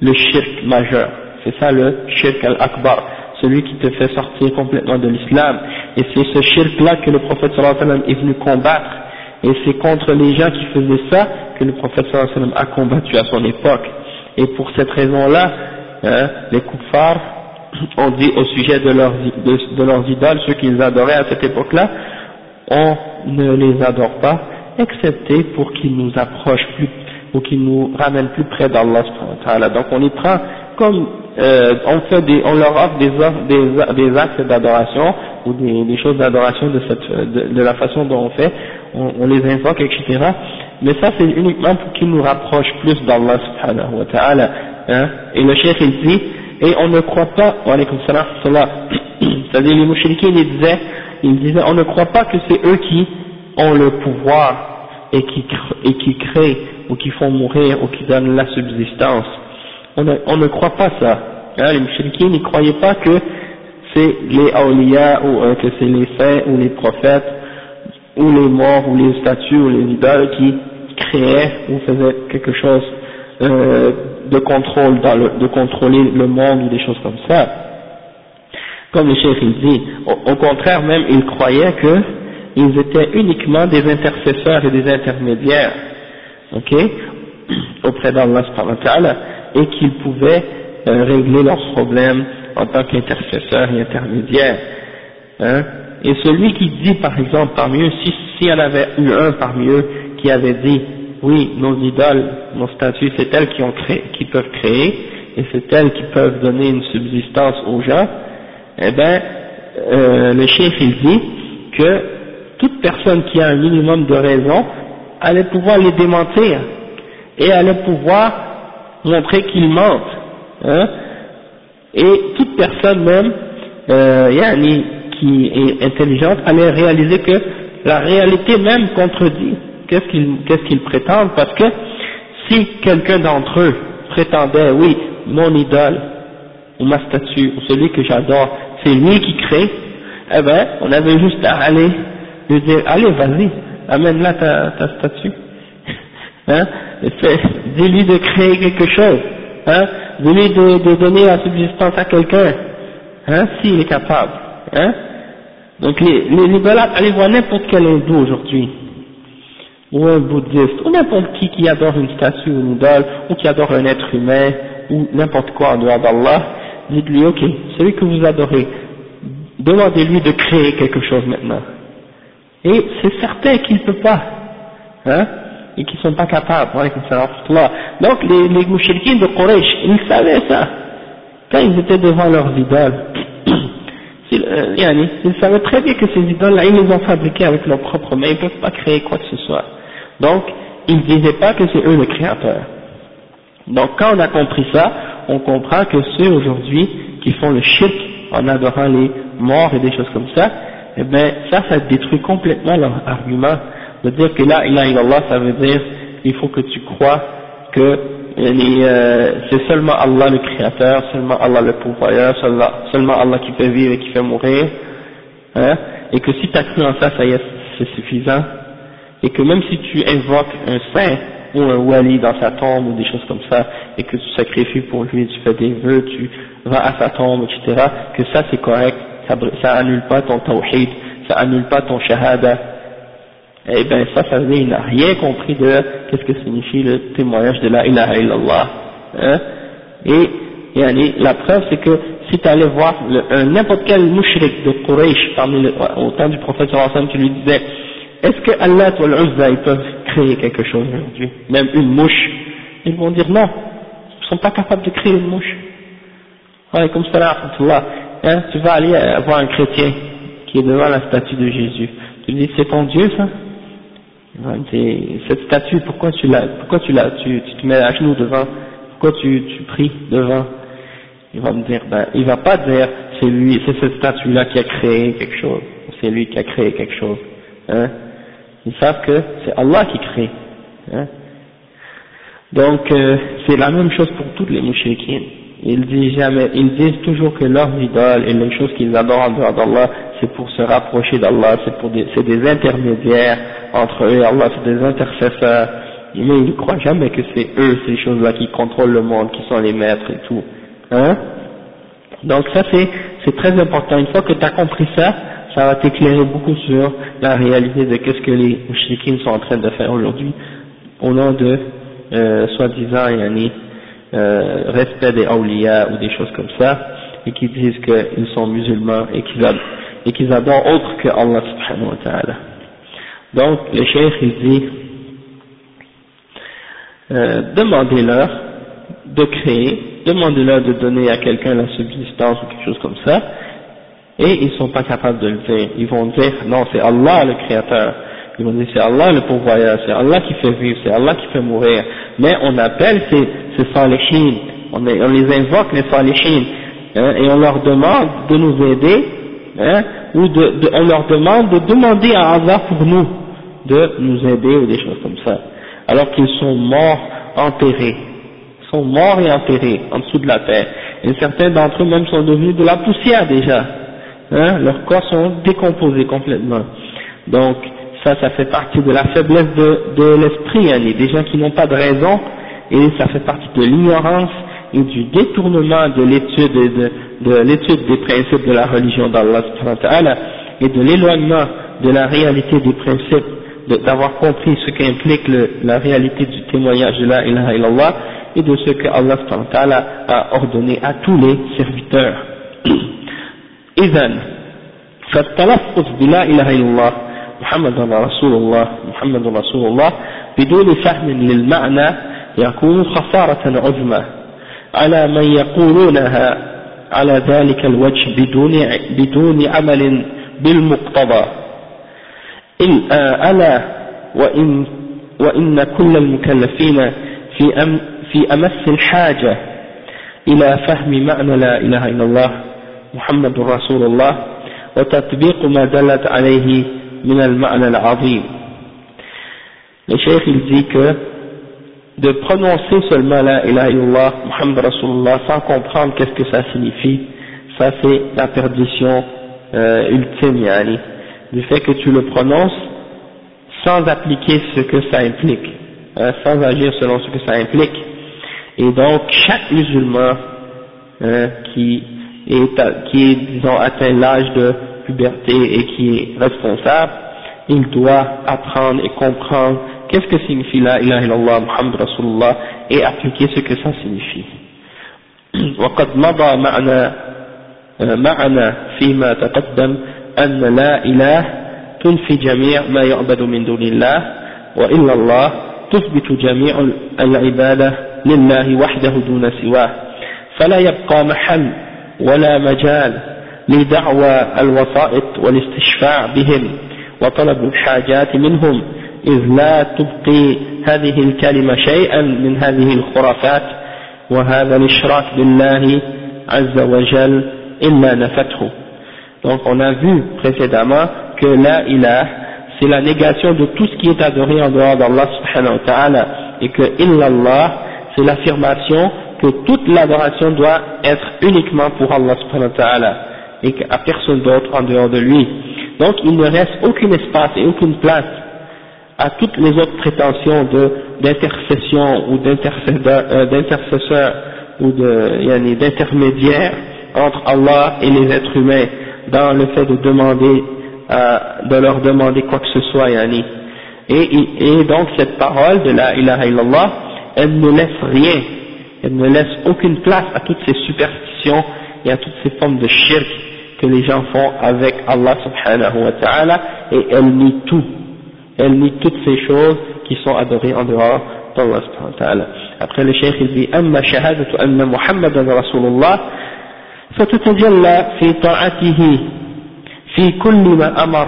le shirk majeur, c'est ça le shirk al-akbar, celui qui te fait sortir complètement de l'islam. Et c'est ce shirk-là que le prophète sallallahu alayhi wa sallam est venu combattre. Et c'est contre les gens qui faisaient ça que le prophète sallallahu alayhi wa sallam a combattu à son époque. Et pour cette raison-là, hein, les kuffars on dit au sujet de leurs, de, leurs idoles, ceux qu'ils adoraient à cette époque-là, on ne les adore pas, excepté pour qu'ils nous approchent plus, ou qu'ils nous ramènent plus près d'Allah Donc on les prend comme, euh, on fait des, on leur offre des, des, des actes d'adoration, ou des, des choses d'adoration de cette, de, la façon dont on fait, on, les invoque, etc. Mais ça c'est uniquement pour qu'ils nous rapprochent plus d'Allah subhanahu hein. Et le chef il dit, et on ne croit pas, c'est-à-dire les mouchriquins ils disaient, ils disaient on ne croit pas que c'est eux qui ont le pouvoir et qui, et qui créent ou qui font mourir ou qui donnent la subsistance. On ne, croit pas ça. Hein, les mouchriquins ne croyaient pas que c'est les awliya ou euh, que c'est les saints ou les prophètes ou les morts ou les statues ou les idoles qui créaient ou faisaient quelque chose euh, de contrôle, dans le, de contrôler le monde ou des choses comme ça. Comme le chef dit, au, contraire même, il croyait que ils étaient uniquement des intercesseurs et des intermédiaires, ok, auprès d'Allah et qu'ils pouvaient euh, régler leurs problèmes en tant qu'intercesseurs et intermédiaires. Hein. Et celui qui dit, par exemple, parmi eux, s'il si y en avait eu un parmi eux qui avait dit, oui, nos idoles, nos statues, c'est elles qui, peuvent créer, et c'est elles qui peuvent donner une subsistance aux gens, eh bien, euh, le chef il dit que toute personne qui a un minimum de raison allait pouvoir les démentir, et allait pouvoir montrer qu'ils mentent, hein, et toute personne même, euh, qui est intelligente allait réaliser que la réalité même contredit qu'est-ce qu'ils qu'est-ce prétendent? Parce que si quelqu'un d'entre eux prétendait, oui, mon idole, ou ma statue, ou celui que j'adore, c'est lui qui crée, eh ben, on avait juste à aller lui dire, allez, vas-y, amène-la ta, ta statue. hein? Dis-lui de créer quelque chose. Hein? Dis-lui de, de, donner la subsistance à quelqu'un. Hein? S'il est capable. Hein? Donc les, les libérales, allez voir n'importe quel hindou aujourd'hui ou un bouddhiste, ou n'importe qui qui adore une statue ou une idole, ou qui adore un être humain, ou n'importe quoi en dehors d'Allah, dites-lui, ok, celui que vous adorez, demandez-lui de créer quelque chose maintenant. Et c'est certain qu'il ne peut pas, hein, et qu'ils ne sont pas capables. Donc les, les de Quraysh, ils savaient ça, quand ils étaient devant leurs idoles. Euh, ils savaient très bien que ces idoles-là, ils les ont fabriquées avec leurs propres mains, ils ne peuvent pas créer quoi que ce soit. Donc, ils ne disaient pas que c'est eux le créateur. Donc, quand on a compris ça, on comprend que ceux aujourd'hui qui font le shirk en adorant les morts et des choses comme ça, eh bien, ça, ça détruit complètement leur argument de dire que là, il a Allah, ça veut dire il faut que tu crois que c'est seulement Allah le créateur, seulement Allah le pourvoyeur, seulement Allah qui fait vivre et qui fait mourir, hein, et que si tu as cru en ça, ça y est, c'est suffisant, et que même si tu invoques un saint ou un wali dans sa tombe ou des choses comme ça, et que tu sacrifies pour lui, tu fais des vœux, tu vas à sa tombe, etc., que ça c'est correct, ça, ça annule pas ton tawhid, ça annule pas ton shahada, eh bien ça, ça veut dire qu'il n'a rien compris de qu'est-ce que signifie le témoignage de la ilaha illallah. Hein? Et, et la preuve c'est que si tu allais voir n'importe quel mouchrik de Quraysh parmi le, au temps du prophète sallallahu tu lui disais est-ce que Allah ou l'Uzza ils peuvent créer quelque chose aujourd'hui, même une mouche? Ils vont dire non, ils ne sont pas capables de créer une mouche. Comme ça, hein, tu vas aller voir un chrétien qui est devant la statue de Jésus. Tu lui dis c'est ton Dieu ça? Cette statue, pourquoi tu l'as, pourquoi tu l'as, tu, tu te mets à genoux devant, pourquoi tu, tu pries devant? Il va me dire, ben, il va pas dire, c'est lui, c'est cette statue-là qui a créé quelque chose, c'est lui qui a créé quelque chose, hein? Ils savent que c'est Allah qui crée, hein? Donc, euh, c'est la même chose pour toutes les mouchriquines. Ils disent jamais, ils disent toujours que leurs idoles et les choses qu'ils adorent en dehors d'Allah, c'est pour se rapprocher d'Allah, c'est pour des, c'est des intermédiaires entre eux et Allah, c'est des intercesseurs. Mais ils ne croient jamais que c'est eux, ces choses-là, qui contrôlent le monde, qui sont les maîtres et tout. Hein? Donc ça c'est, c'est très important. Une fois que tu as compris ça, ça va t'éclairer beaucoup sur la réalité de qu'est-ce que les mouchriquins sont en train de faire aujourd'hui, au nom de, euh, soi-disant, yani, euh, respect des awliya ou des choses comme ça, et qui disent qu'ils sont musulmans et qu'ils adorent, autre que Allah subhanahu wa ta'ala. Donc, le cheikh il dit, euh, demandez-leur de créer, demandez-leur de donner à quelqu'un la subsistance ou quelque chose comme ça, et ils sont pas capables de le dire. Ils vont dire, non, c'est Allah le créateur. Ils vont dire, c'est Allah le pourvoyeur, c'est Allah qui fait vivre, c'est Allah qui fait mourir. Mais on appelle ces, ces salihin, on, on les invoque les salihin, hein, et on leur demande de nous aider, hein, ou de, on leur demande de demander à Allah pour nous, de nous aider ou des choses comme ça. Alors qu'ils sont morts, enterrés. Ils sont morts et enterrés en dessous de la terre. Et certains d'entre eux même sont devenus de la poussière déjà. Hein, leurs corps sont décomposés complètement. Donc, ça, ça fait partie de la faiblesse de, de l'esprit, hein, des gens qui n'ont pas de raison, et ça fait partie de l'ignorance et du détournement de l'étude de, de l'étude des principes de la religion d'Allah et de l'éloignement de la réalité des principes, d'avoir compris ce qu'implique la réalité du témoignage de la ilaha illallah et de ce que Allah a ordonné à tous les serviteurs. إذن فالتلفظ بلا إله إلا الله محمد رسول الله محمد رسول الله بدون فهم للمعنى يكون خسارة عظمى. على من يقولونها على ذلك الوجه بدون بدون عمل بالمقتضى. ألا وإن وإن كل المكلفين في أم في أمس الحاجة إلى فهم معنى لا إله إلا الله محمد رسول الله وتطبيق ما دلت عليه Le cheikh il dit que de prononcer seulement la ilaha illallah Muhammad Rasulullah sans comprendre qu'est-ce que ça signifie, ça c'est la perdition euh, ultime yani, du fait que tu le prononces sans appliquer ce que ça implique, hein, sans agir selon ce que ça implique. Et donc chaque musulman hein, qui qui est disons atteint l'âge de puberté et qui est responsable, il doit apprendre et comprendre qu'est-ce que signifie la ilaha illallah Muhammad Rasulullah et appliquer ce que ça signifie. وقد مضى معنا معنا فيما تقدم أن لا إله تنفي جميع ما يعبد من دون الله وإلا الله تثبت جميع العبادة لله وحده دون سواه فلا يبقى محل ولا مجال لدعوى الوسائط والاستشفاع بهم وطلب الحاجات منهم إذ لا تبقي هذه الكلمة شيئا من هذه الخرافات وهذا الإشراك بالله عز وجل إلا نفته donc on a vu précédemment que la ilah c'est la négation de tout ce qui est adoré en dehors d'Allah subhanahu wa ta'ala et que illallah c'est l'affirmation que toute l'adoration doit être uniquement pour Allah subhanahu wa ta'ala et à personne d'autre en dehors de lui. Donc il ne reste aucun espace et aucune place à toutes les autres prétentions d'intercession ou euh, d'intercesseur ou d'intermédiaire entre Allah et les êtres humains dans le fait de demander, euh, de leur demander quoi que ce soit, et, donc cette parole de la ilaha illallah, elle ne laisse rien, elle ne laisse aucune place à toutes ces superstitions et à toutes ces formes de shirk que les gens font avec Allah subhanahu wa ta'ala, et elle nie tout, elle nie toutes ces choses qui sont adorées en dehors d'Allah subhanahu wa ta'ala. Après le cheikh il dit, أما شهادة أن محمدا رسول الله فتتجلى في طاعته في كل ما أمر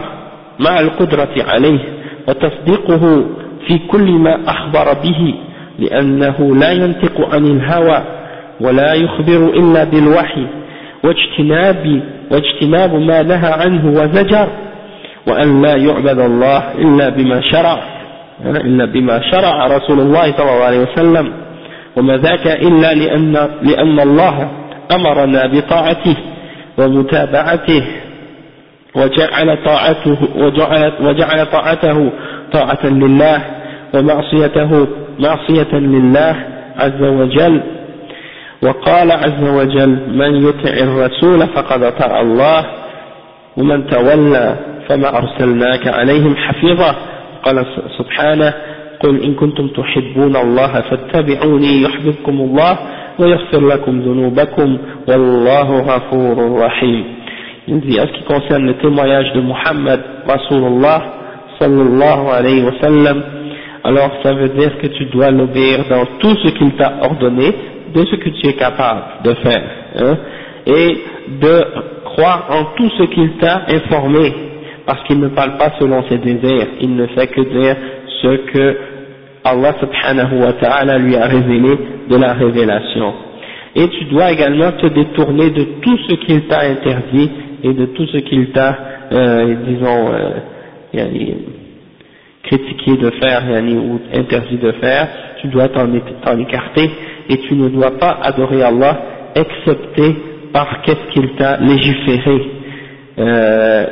مع القدرة عليه وتصديقه في كل ما أخبر به لأنه لا ينطق عن الهوى ولا يخبر إلا بالوحي واجتناب, واجتناب ما نهى عنه وزجر وأن لا يعبد الله إلا بما شرع إلا بما شرع رسول الله صلى الله عليه وسلم. وما ذاك إلا لأن, لأن الله أمرنا بطاعته ومتابعته وجعل طاعته وجعل, وجعل طاعته طاعة لله ومعصيته معصية لله عز وجل. وقال عز وجل من يطع الرسول فقد أطاع الله ومن تولى فما أرسلناك عليهم حفيظا. قال سبحانه قل إن كنتم تحبون الله فاتبعوني يحببكم الله ويغفر لكم ذنوبكم والله غفور رحيم. Il dit, en ce qui concerne le témoignage de Muhammad, Rasulullah, sallallahu alayhi alors ça veut dire que tu dois l'obéir dans tout ce qu'il t'a ordonné, de ce que tu es capable de faire, hein, et de croire en tout ce qu'il t'a informé, parce qu'il ne parle pas selon ses désirs, il ne fait que dire ce que Allah subhanahu wa ta'ala lui a révélé de la révélation. Et tu dois également te détourner de tout ce qu'il t'a interdit et de tout ce qu'il t'a, euh, disons, euh, critiqué de faire ou interdit de faire, tu dois t'en écarter et tu ne dois pas adorer Allah excepté par qu'est-ce qu'il t'a légiféré. Euh,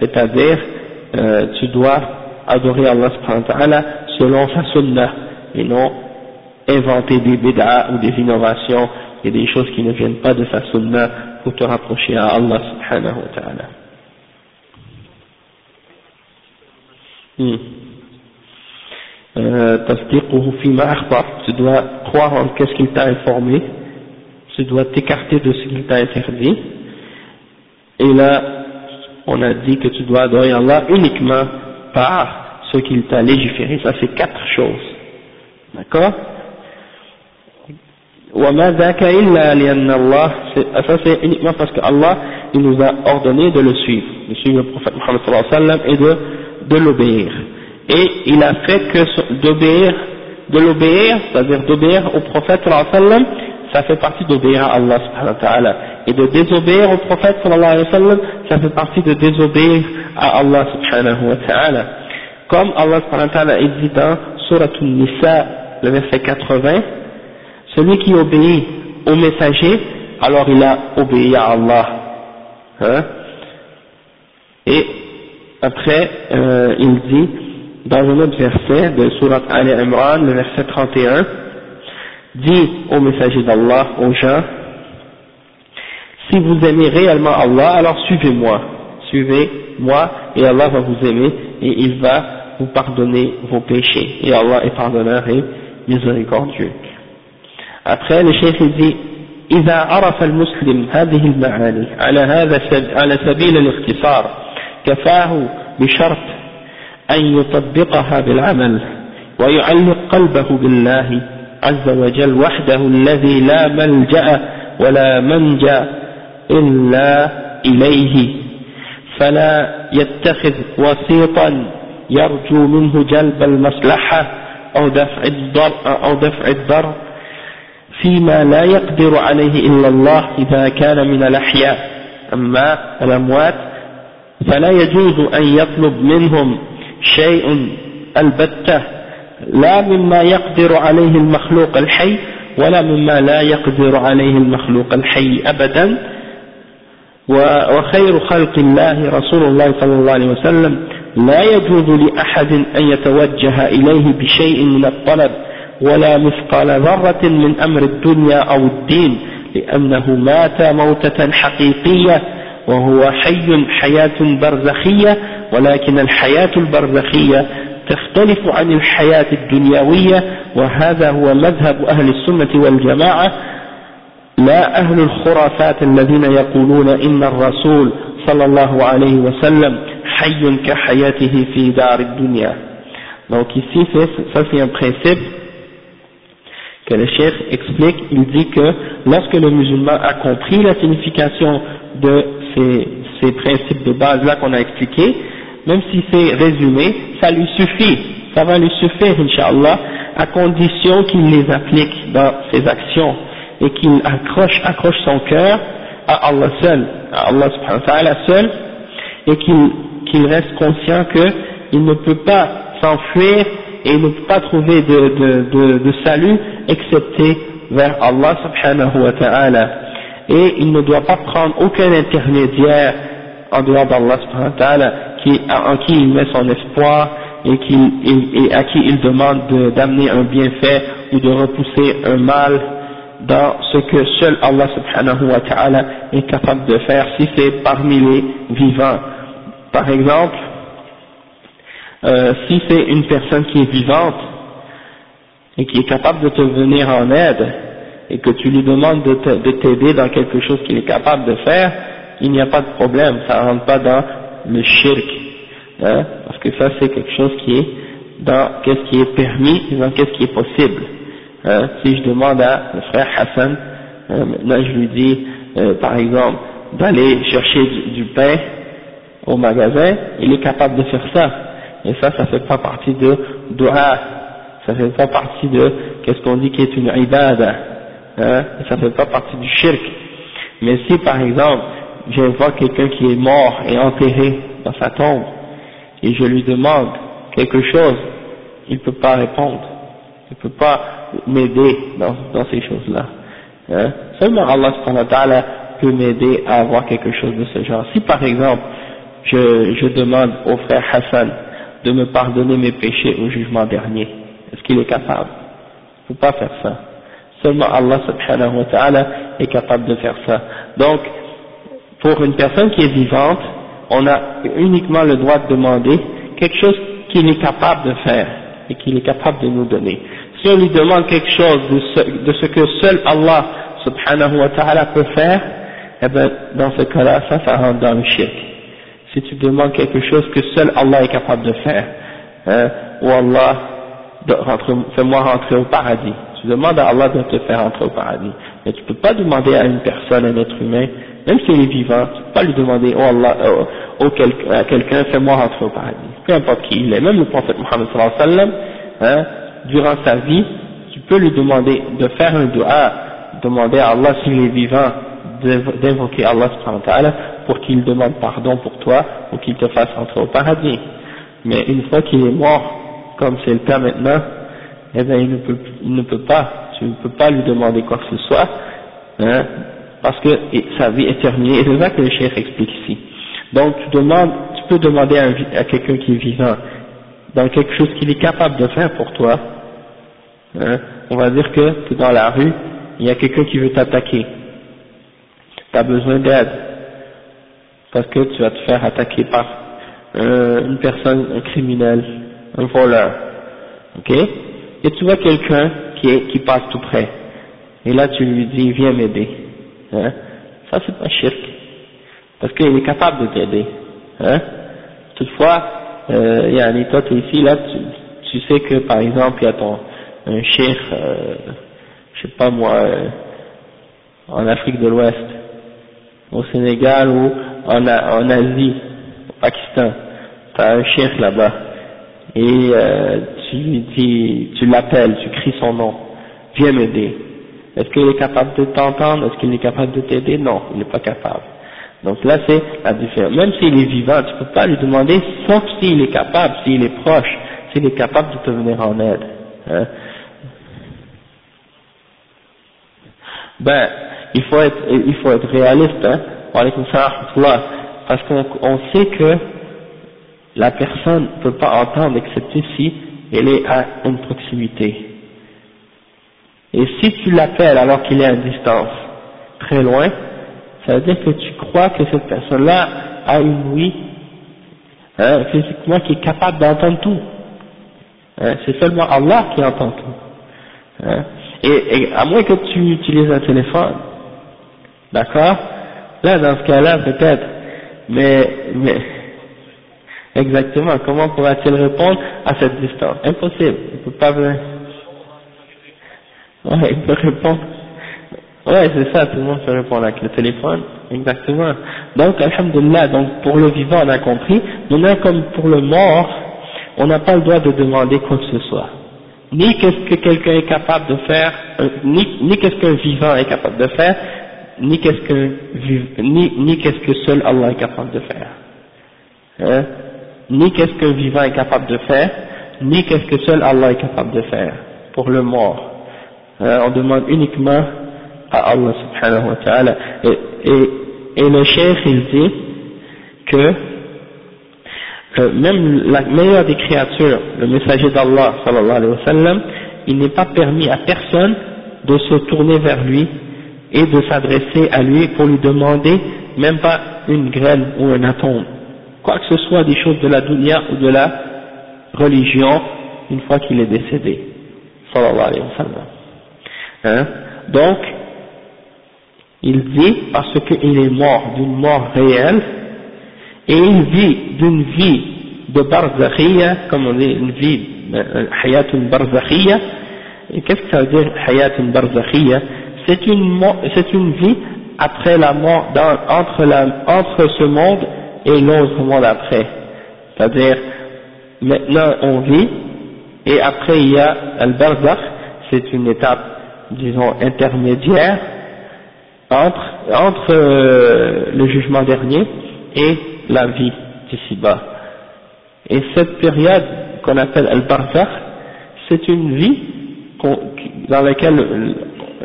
c'est-à-dire, euh, tu dois adorer Allah selon sa sunnah et non inventer des bid'ah ou des innovations et des choses qui ne viennent pas de sa sunnah pour te rapprocher à Allah subhanahu wa ta'ala. Hmm. Euh, tu dois croire en qu'est-ce qu'il t'a informé, tu dois t'écarter de ce qu'il t'a interdit, et là, on a dit que tu dois adorer Allah uniquement par ce qu'il t'a légiféré, ça c'est quatre choses, d'accord? Ça c'est uniquement parce que Allah il nous a ordonné de le suivre, de suivre le prophète sallam et de, de l'obéir et il a fait que d'obéir, de l'obéir, c'est-à-dire d'obéir au prophète sallam, ça fait partie d'obéir à Allah subhanahu wa ta'ala. Et de désobéir au prophète sallallahu alayhi wa sallam, ça fait partie de désobéir à Allah subhanahu wa ta'ala. Comme Allah subhanahu wa ta'ala dit dans Surah An-Nisa, le verset 80, celui qui obéit au messager, alors il a obéi à Allah. Hein? Et après, euh, il dit, dans un autre verset de Surat Al Imran, le verset 31, dit au messager d'Allah, aux gens, si vous aimez réellement Allah, alors suivez-moi, suivez-moi et Allah va vous aimer et il va vous pardonner vos péchés. Et Allah est pardonneur et miséricordieux. Après, le chef dit, إذا عرف المسلم هذه المعاني على هذا على سبيل الاختصار كفاه بشرط أن يطبقها بالعمل ويعلق قلبه بالله عز وجل وحده الذي لا ملجأ ولا منجأ إلا إليه. فلا يتخذ وسيطا يرجو منه جلب المصلحة أو دفع الضر, أو دفع الضر فيما لا يقدر عليه إلا الله إذا كان من الأحياء. أما الأموات فلا يجوز أن يطلب منهم شيء البتة لا مما يقدر عليه المخلوق الحي ولا مما لا يقدر عليه المخلوق الحي أبدا. وخير خلق الله رسول الله صلى الله عليه وسلم لا يجوز لأحد أن يتوجه إليه بشيء من الطلب ولا مثقال ذرة من أمر الدنيا أو الدين لأنه مات موتة حقيقية. وهو حي حياة برزخية ولكن الحياة البرزخية تختلف عن الحياة الدنيوية وهذا هو مذهب أهل السنة والجماعة. لا أهل الخرافات الذين يقولون إن الرسول صلى الله عليه وسلم حي كحياته في دار الدنيا. Donc ici ça c'est un principe que le chef explique. Il dit que lorsque le musulman a compris la signification de ces, principes de base là qu'on a expliqués même si c'est résumé ça lui suffit ça va lui suffire inshallah à condition qu'il les applique dans ses actions et qu'il accroche, son cœur à Allah seul, à Allah subhanahu wa ta'ala seul, et qu'il reste conscient qu'il ne peut pas s'enfuir et il ne peut pas trouver de salut excepté vers Allah subhanahu wa ta'ala. Et il ne doit pas prendre aucun intermédiaire en dehors d'Allah qui, en qui il met son espoir et, qui, et à qui il demande d'amener un bienfait ou de repousser un mal dans ce que seul Allah subhanahu wa ta'ala est capable de faire si c'est parmi les vivants. Par exemple, euh, si c'est une personne qui est vivante et qui est capable de te venir en aide et que tu lui demandes de t'aider dans quelque chose qu'il est capable de faire, il n'y a pas de problème, ça ne rentre pas dans le shirk, hein, parce que ça c'est quelque chose qui est dans qu'est-ce qui est permis et dans qu'est-ce qui est possible. Hein, si je demande à le frère Hassan, hein, maintenant je lui dis, euh, par exemple, d'aller chercher du, pain au magasin, il est capable de faire ça. Et ça, ça fait pas partie de dua, ça fait pas partie de qu'est-ce qu'on dit qui est une ibada, hein, ça fait pas partie du shirk. Mais si par exemple, je vois quelqu'un qui est mort et enterré dans sa tombe, et je lui demande quelque chose, il peut pas répondre, il peut pas m'aider dans, dans, ces choses-là. Hein? Seulement Allah peut m'aider à avoir quelque chose de ce genre. Si par exemple, je, je demande au frère Hassan de me pardonner mes péchés au jugement dernier, est-ce qu'il est capable? Il ne peut pas faire ça. Seulement Allah subhanahu wa ta'ala est capable de faire ça. Donc, pour une personne qui est vivante, on a uniquement le droit de demander quelque chose qu'il est capable de faire et qu'il est capable de nous donner si on lui demande quelque chose de ce, que seul Allah subhanahu wa ta'ala peut faire, eh ben, dans ce cas-là, ça, ça rentre dans le shirk. Si tu demandes quelque chose que seul Allah est capable de faire, hein, ou Allah, fais-moi rentrer au paradis. Tu demandes à Allah de te faire rentrer au paradis. Mais tu ne peux pas demander à une personne, à un être humain, même s'il est vivant, tu ne peux pas lui demander, oh Allah, oh, oh, à quelqu'un, fais-moi rentrer au paradis. Peu importe qui il est, même le prophète Mohammed sallallahu alayhi wa sallam, hein, durant sa vie, tu peux lui demander de faire un dua, demander à Allah s'il est vivant, d'invoquer Allah pour qu'il demande pardon pour toi, ou qu'il te fasse entrer au paradis. Mais une fois qu'il est mort, comme c'est le cas maintenant, eh bien il ne peut, il ne peut pas, tu ne peux pas lui demander quoi que ce soit, hein, parce que sa vie est terminée, et c'est ça que le chef explique ici. Donc tu demandes, tu peux demander à, quelqu'un qui est vivant, dans quelque chose qu'il est capable de faire pour toi, Hein? on va dire que tu dans la rue, il y a quelqu'un qui veut t'attaquer, tu as besoin d'aide, parce que tu vas te faire attaquer par euh, une personne, un criminel, un voleur, ok? Et tu vois quelqu'un qui, qui passe tout près, et là tu lui dis viens m'aider, hein? Ça c'est pas shirk, parce qu'il est capable de t'aider, hein? Toutefois, euh, il y a un état, ici, là, tu, tu sais que par exemple il y a ton un cheikh, euh, je sais pas moi, euh, en Afrique de l'Ouest, au Sénégal ou en, en Asie, au Pakistan, tu as un cheikh là-bas, et euh, tu lui dis, tu l'appelles, tu cries son nom, viens m'aider. Est-ce qu'il est capable de t'entendre? Est-ce qu'il est capable de t'aider? Non, il n'est pas capable. Donc là c'est la différence. Même s'il est vivant, tu peux pas lui demander, sauf s'il est capable, s'il est proche, s'il est capable de te venir en aide. Hein. Ben, il faut être, il faut être réaliste, hein, parce qu'on sait que la personne ne peut pas entendre excepté si elle est à une proximité. Et si tu l'appelles alors qu'il est à distance, très loin, ça veut dire que tu crois que cette personne-là a une ouïe hein, physiquement qui est capable d'entendre tout. Hein, c'est seulement Allah qui entend tout. Hein, et, à moins que tu utilises un téléphone, d'accord? Là, dans ce cas-là, peut-être, mais, mais, exactement, comment pourra-t-il répondre à cette distance? Impossible, il ne peut pas venir. Ouais, il peut répondre. Ouais, c'est ça, tout le monde peut répondre avec le téléphone, exactement. Donc, alhamdulillah, donc pour le vivant, on a compris, maintenant comme pour le mort, on n'a pas le droit de demander quoi que ce soit. Ni qu'est-ce que quelqu'un est capable de faire, euh, ni, ni qu'est-ce qu'un vivant est capable de faire, ni qu'est-ce que, ni, ni qu'est-ce que seul Allah est capable de faire. Hein? Ni qu'est-ce qu'un vivant est capable de faire, ni qu'est-ce que seul Allah est capable de faire pour le mort. Hein? On demande uniquement à Allah subhanahu wa ta'ala. Et, et, et le cheikh il dit que euh, même la meilleure des créatures, le messager d'Allah sallallahu alayhi wa sallam, il n'est pas permis à personne de se tourner vers lui et de s'adresser à lui pour lui demander même pas une graine ou un atome, quoi que ce soit des choses de la dunya ou de la religion une fois qu'il est décédé, alayhi wa sallam. Hein? Donc, il dit parce qu'il est mort d'une mort réelle et il vit d'une vie de barzakhiya, comme on dit, une vie, euh, hayatun barzakhiya. Et qu'est-ce que ça veut dire hayatun barzakhiya c'est une, une vie après la mort, entre, la, entre ce monde et l'autre monde après. C'est-à-dire, maintenant on vit, et après il y a Al-Barzakh, c'est une étape, disons, intermédiaire, entre, entre euh, le jugement dernier et la vie d'ici-bas. Et cette période qu'on appelle Al-Barzakh, c'est une vie dans laquelle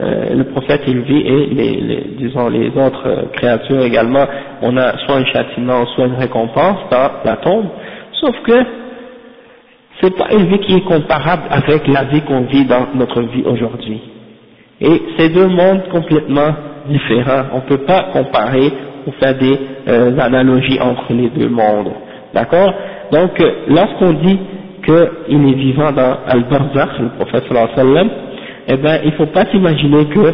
euh, le prophète il vit et les, disons les autres créatures également, on a soit un châtiment, soit une récompense dans la tombe, sauf que c'est pas une vie qui est comparable avec la vie qu'on vit dans notre vie aujourd'hui. Et c'est deux mondes complètement différents. On ne peut pas comparer ou faire des euh, analogies entre les deux mondes. D'accord? Donc, euh, lorsqu'on dit qu'il est vivant dans Al-Barzakh, le prophète sallallahu alayhi wa sallam, eh bien, il ne faut pas s'imaginer que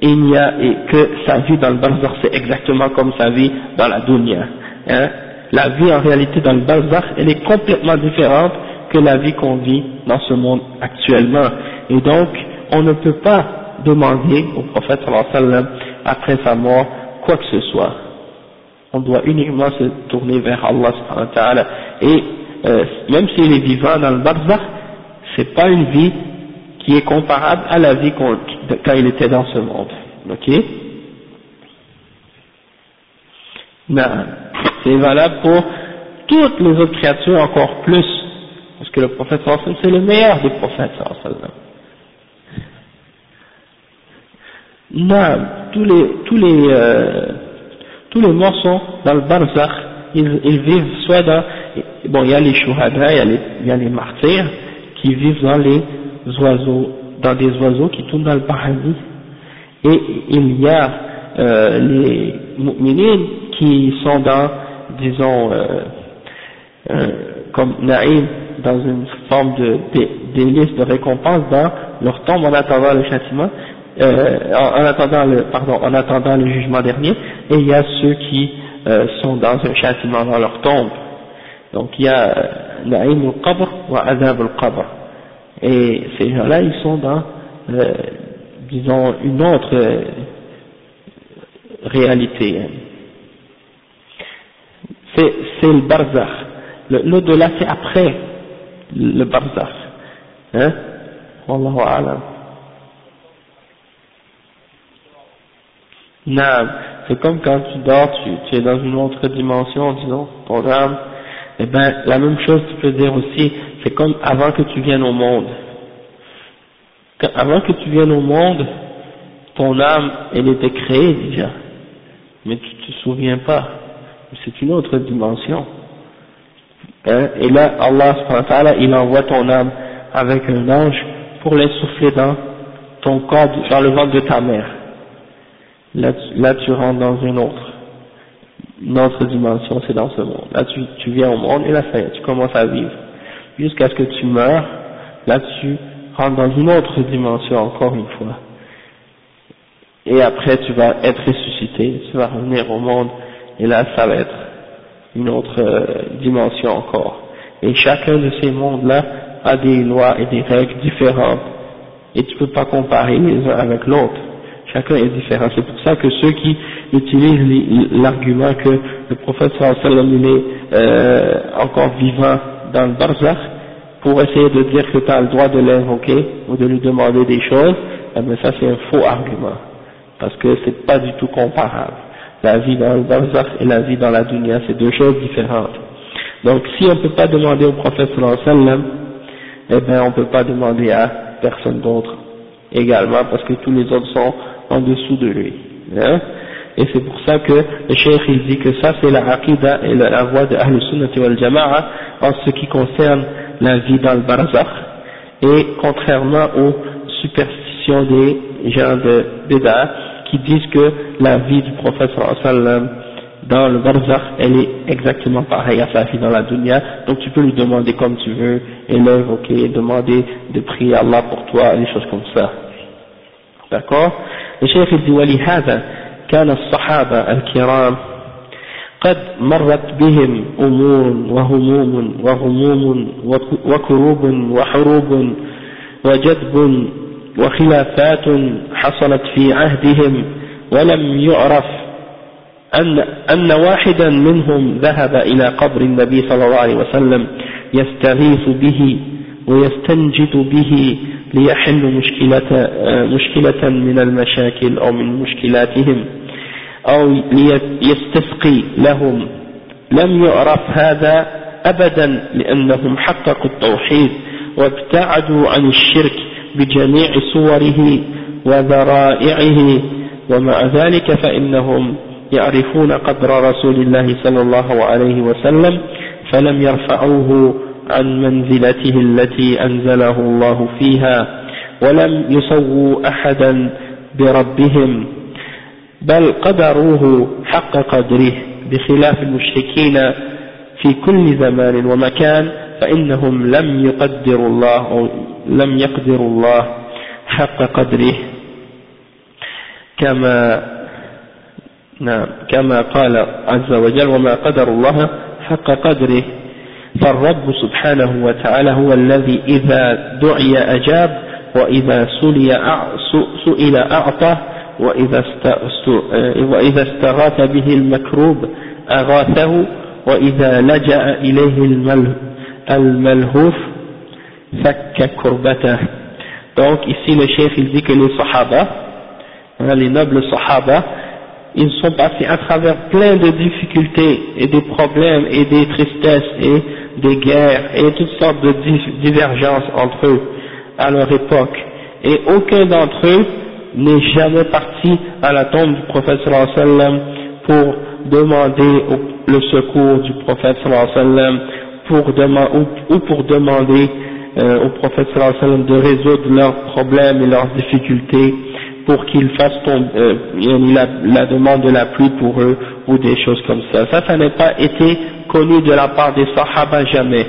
que sa vie dans le barzakh c'est exactement comme sa vie dans la dunya. Hein. La vie en réalité dans le barzakh, elle est complètement différente que la vie qu'on vit dans ce monde actuellement. Et donc, on ne peut pas demander au prophète sallam après sa mort quoi que ce soit. On doit uniquement se tourner vers Allah subhanahu wa ta'ala. Et euh, même s'il est vivant dans le barzakh, c'est pas une vie qui est comparable à la vie quand il était dans ce monde. Ok? C'est valable pour toutes les autres créatures encore plus, parce que le prophète c'est le meilleur des prophètes non, tous les tous les euh, tous les sont dans le barzakh, ils, ils, vivent soit dans bon il y a les shuhada, il y a les, il y a les martyrs qui vivent dans les dans des oiseaux qui tournent dans le paradis. Et il y a euh, les mu'minines qui sont dans, disons, euh, euh, comme Naïm, dans une forme de délice, de, de récompense dans leur tombe en attendant le châtiment, en, attendant le, pardon, en attendant le jugement dernier, et il y a ceux qui sont dans un châtiment dans leur tombe. Donc il y a Naïm al-Qabr ou Azab al-Qabr. Et ces gens-là, ils sont dans, euh, disons, une autre euh, réalité. C'est le barzakh. L'au-delà, c'est après le barzakh. Hein? Wallahu a'lam. C'est comme quand tu dors, tu, tu, es dans une autre dimension, disons, ton âme, eh ben la même chose tu peux dire aussi, c'est comme avant que tu viennes au monde. avant que tu viennes au monde, ton âme, elle était créée déjà, mais tu te souviens pas. C'est une autre dimension. Hein? Et là, Allah, il envoie ton âme avec un ange pour l'insuffler dans ton corps, dans le ventre de ta mère. Là, là tu rentres dans une autre, une autre dimension, c'est dans ce monde. Là, tu, tu viens au monde et là, ça tu commences à vivre. Jusqu'à ce que tu meurs, là, tu rentres dans une autre dimension, encore une fois. Et après, tu vas être ressuscité, tu vas revenir au monde, et là, ça va être une autre euh, dimension encore. Et chacun de ces mondes-là a des lois et des règles différentes, et tu peux pas comparer les uns avec l'autre. Chacun est différent. C'est pour ça que ceux qui utilisent l'argument que le prophète sallallahu est euh, encore vivant dans le barzakh, pour essayer de dire que tu as le droit de l'invoquer ou de lui demander des choses, eh bien ça c'est un faux argument, parce que c'est pas du tout comparable. La vie dans le barzakh et la vie dans la dunya, c'est deux choses différentes. Donc si on ne peut pas demander au prophète sallallahu alayhi wa sallam, eh bien on ne peut pas demander à personne d'autre également, parce que tous les autres sont en dessous de lui. Hein et c'est pour ça que le cheikh il dit que ça c'est la aqidah et la, voie de Ahl Sunnah wal Jama'a en ce qui concerne la vie dans le barzakh et contrairement aux superstitions des gens de Beda qui disent que la vie du prophète sallam dans le barzakh elle est exactement pareille à sa vie dans la dunya. Donc tu peux lui demander comme tu veux élève ok demander de prier Allah pour toi des choses comme ça. D'accord? Le cheikh il dit كان الصحابة الكرام قد مرت بهم أمور وهموم وغموم وكروب وحروب وجدب وخلافات حصلت في عهدهم ولم يعرف أن, أن واحدا منهم ذهب إلى قبر النبي صلى الله عليه وسلم يستغيث به ويستنجد به ليحل مشكلة, مشكلة من المشاكل أو من مشكلاتهم أو ليستسقي لهم. لم يعرف هذا أبدا لأنهم حققوا التوحيد وابتعدوا عن الشرك بجميع صوره وذرائعه. ومع ذلك فإنهم يعرفون قدر رسول الله صلى الله عليه وسلم فلم يرفعوه عن منزلته التي أنزله الله فيها ولم يسووا أحدا بربهم بل قدروه حق قدره بخلاف المشركين في كل زمان ومكان فإنهم لم يقدروا الله أو لم يقدروا الله حق قدره. كما نعم كما قال عز وجل وما قدر الله حق قدره فالرب سبحانه وتعالى هو الذي إذا دعي أجاب وإذا سئل أعطى وإذا استغاث به المكروب أغاثه وإذا لجأ إليه الملهوف فك كربته donc ici le chef il dit que les sahaba les nobles sahaba ils sont passés à travers plein de difficultés et des problèmes et des tristesses et des guerres et toutes sortes de divergences entre eux à leur époque. Et aucun d'entre eux n'est jamais parti à la tombe du prophète sallam pour demander le secours du prophète sallam pour ou, pour demander euh, au prophète sallam de résoudre leurs problèmes et leurs difficultés pour qu'il fasse tomber euh, la, la, demande de la pluie pour eux ou des choses comme ça. Ça, ça n'a pas été connu de la part des Sahaba jamais.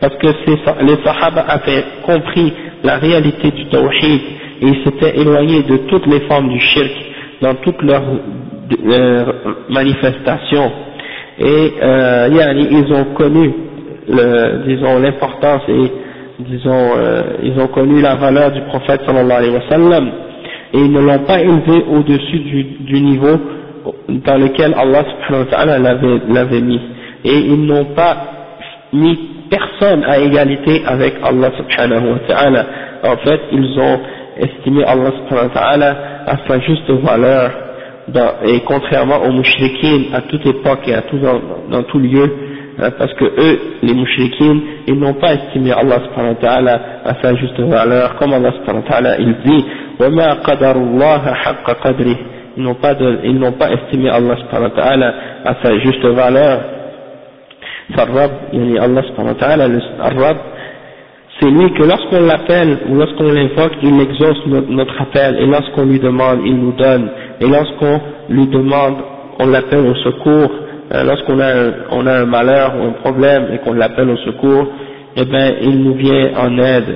Parce que les Sahaba avaient compris la réalité du tawhid et ils s'étaient éloignés de toutes les formes du shirk dans toutes leurs euh, manifestations. Et euh, ils ont connu, le, disons, l'importance et disons, euh, ils ont connu la valeur du prophète sallallahu alayhi wa sallam et ils ne l'ont pas élevé au-dessus du, niveau dans lequel Allah subhanahu wa ta'ala l'avait mis. Et ils n'ont pas mis personne à égalité avec Allah subhanahu wa ta'ala. En fait ils ont estimé Allah subhanahu wa ta'ala à sa juste valeur et contrairement aux mouchriquins à toute époque et dans, tout lieu hein, parce que eux, les mouchriquines, ils n'ont pas estimé Allah subhanahu wa ta'ala à sa juste valeur, comme Allah subhanahu wa ta'ala, il dit, وَمَا قَدَرُ اللَّهَ حَقَّ قَدْرِهِ ils n'ont pas, de, ils n'ont pas estimé Allah subhanahu wa ta'ala à sa juste valeur. فالرب يعني Allah subhanahu wa ta'ala, le Rab, c'est lui que lorsqu'on l'appelle ou lorsqu'on l'invoque, il exauce notre, notre appel et lorsqu'on lui demande, il nous donne et lorsqu'on lui demande, on l'appelle au secours, euh, lorsqu'on a, un, on a un malheur ou un problème et qu'on l'appelle au secours, eh bien il nous vient en aide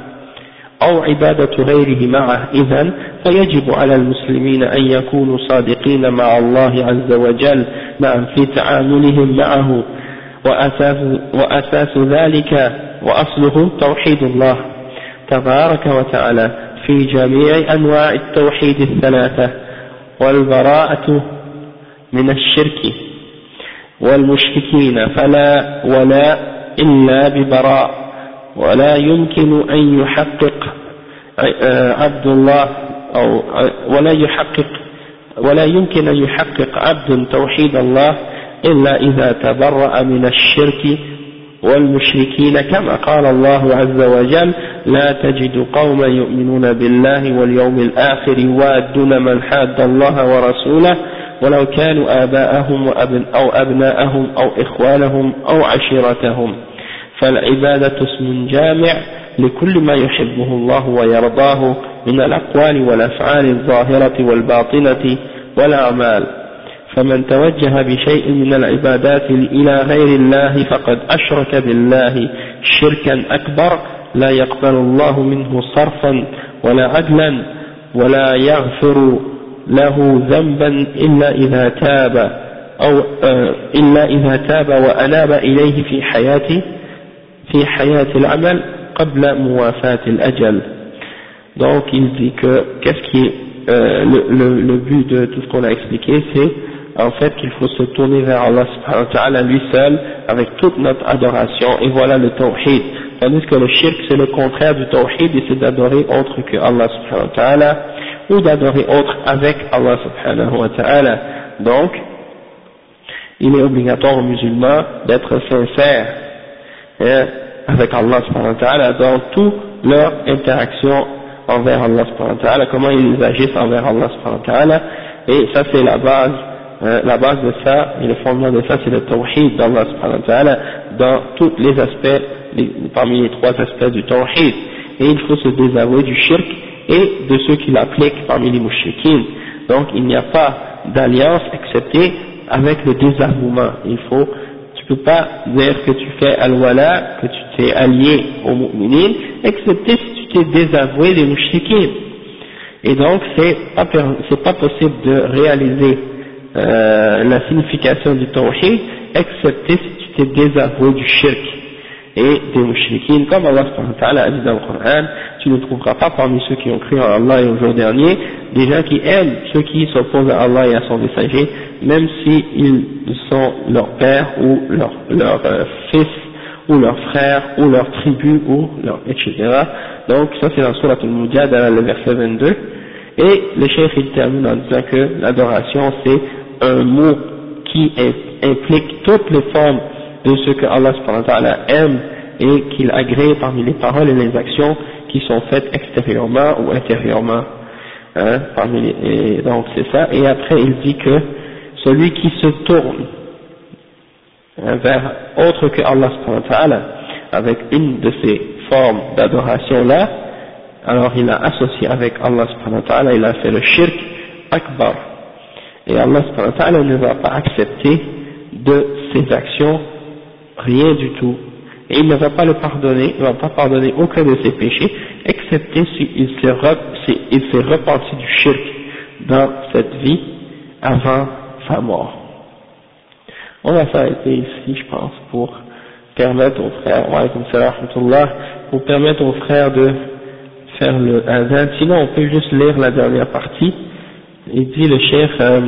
أو عبادة غيره معه. إذا فيجب على المسلمين أن يكونوا صادقين مع الله عز وجل نعم في تعاملهم معه. وأساس, وأساس ذلك وأصله توحيد الله تبارك وتعالى في جميع أنواع التوحيد الثلاثة والبراءة من الشرك والمشركين فلا ولا إلا ببراء. ولا يمكن أن يحقق عبد الله أو ولا يحقق ولا يمكن أن يحقق عبد توحيد الله إلا إذا تبرأ من الشرك والمشركين كما قال الله عز وجل لا تجد قوما يؤمنون بالله واليوم الآخر يوادون من حاد الله ورسوله ولو كانوا آباءهم أو أبناءهم أو إخوانهم أو عشيرتهم. فالعبادة اسم جامع لكل ما يحبه الله ويرضاه من الأقوال والأفعال الظاهرة والباطنة والأعمال. فمن توجه بشيء من العبادات إلى غير الله فقد أشرك بالله. شركا أكبر لا يقبل الله منه صرفا ولا عدلا ولا يغفر له ذنبا إلا إذا تاب أو إلا إذا تاب وأناب إليه في حياة في حياة العمل قبل موافاة الأجل donc il dit que qu'est-ce qui est euh, le, le, le but de tout ce qu'on a expliqué c'est en fait qu'il faut se tourner vers Allah subhanahu wa ta'ala lui seul avec toute notre adoration et voilà le tawhid tandis que le shirk c'est le contraire du tawhid et c'est d'adorer autre que Allah subhanahu wa ta'ala ou d'adorer autre avec Allah subhanahu wa ta'ala donc il est obligatoire aux musulmans d'être sincères hein, avec Allah subhanahu wa ta'ala dans toute leur interaction envers Allah subhanahu wa ta'ala comment ils agissent envers Allah subhanahu wa ta'ala. Et ça c'est la base euh, la base de ça et le fondement de ça c'est le tawhid d'Allah subhanahu wa ta'ala dans tous les aspects, les, parmi les trois aspects du tawhid. Et il faut se désavouer du shirk et de ceux qui l'appliquent parmi les mouchikines donc il n'y a pas d'alliance excepté avec le désavouement. Il faut tu peux pas dire que tu fais al-wala que tu t'es allié aux mu'minin excepté si tu t'es désavoué des mouchikines et donc c'est pas, pas possible de réaliser euh, la signification du tawhid, excepté si tu t'es désavoué du shirk et des mouchriquines, comme Allah a dit dans le Coran, tu ne trouveras pas parmi ceux qui ont cru en Allah et au jour dernier, des gens qui aiment ceux qui s'opposent à Allah et à son messager, même s'ils sont leur père ou leur, leur euh, fils ou leur frère ou leur tribu ou leur etc. Donc ça c'est dans Surah Al-Mujadala le verset 22 et le chef il termine en disant que l'adoration c'est un mot qui implique toutes les formes de ce que Allah aime et qu'il agrée parmi les paroles et les actions qui sont faites extérieurement ou intérieurement. Hein, parmi les, et donc c'est ça. Et après il dit que celui qui se tourne hein, vers autre que Allah avec une de ces formes d'adoration là, alors il a associé avec Allah il a fait le shirk akbar et Allah ne va pas accepter de ses actions rien du tout. Et il ne va pas le pardonner, il ne va pas pardonner aucun de ses péchés, excepté s'il s'est repenti du shirk dans cette vie avant sa mort. On va s'arrêter ici, je pense, pour permettre aux frères, pour permettre aux frères de faire le adhan. Sinon, on peut juste lire la dernière partie il dit le euh,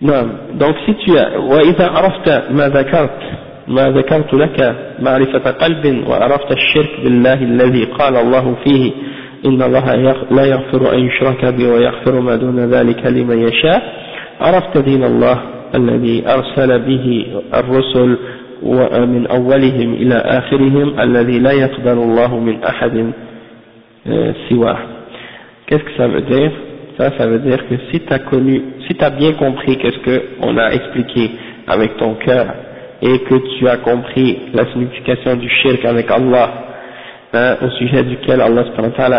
non donc si وإذا عرفت ما ذكرت ما ذكرت لك معرفة قلب وعرفت الشرك بالله الذي قال الله فيه إن الله لا يغفر أن يشرك به ويغفر ما دون ذلك لمن يشاء عرفت دين الله الذي أرسل به الرسل ومن أولهم إلى آخرهم الذي لا يقبل الله من أحد سواه. Qu'est-ce que ça veut dire? Ça, ça veut dire que si tu as connu, si tu bien compris qu'est-ce qu'on a expliqué avec ton cœur et que tu as compris la signification du shirk avec Allah, hein, au sujet duquel Allah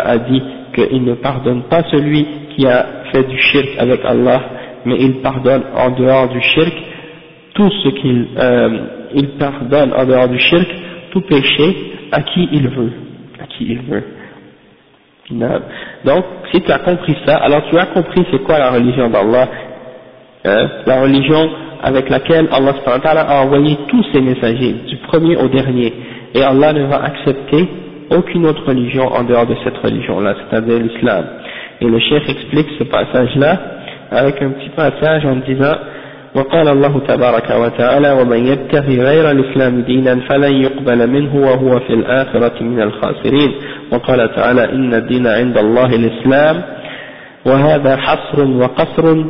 a dit qu'il ne pardonne pas celui qui a fait du shirk avec Allah, mais il pardonne en dehors du shirk tout ce qu'il euh, pardonne en dehors du shirk tout péché à qui il veut, à qui il veut. Donc, si tu as compris ça, alors tu as compris c'est quoi la religion d'Allah, hein, la religion avec laquelle Allah a envoyé tous ses messagers, du premier au dernier, et Allah ne va accepter aucune autre religion en dehors de cette religion-là, c'est-à-dire l'islam. Et le chef explique ce passage-là avec un petit passage en disant وقال الله تبارك وتعالى ومن يبتغي غير الإسلام دينا فلن يقبل منه وهو في الآخرة من الخاسرين. وقال تعالى إن الدين عند الله الإسلام وهذا حصر وقصر.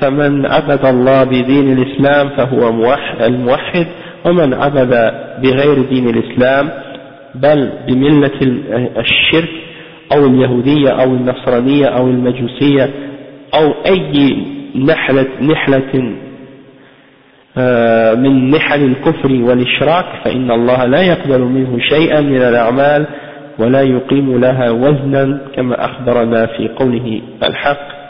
فمن عبد الله بدين الإسلام فهو الموحد. ومن عبد بغير دين الإسلام بل بملة الشرك أو اليهودية أو النصرانية أو المجوسية أو أي نحلة, نحلة من نحل الكفر والإشراك فإن الله لا يقبل منه شيئا من الأعمال ولا يقيم لها وزنا كما أخبرنا في قوله الحق.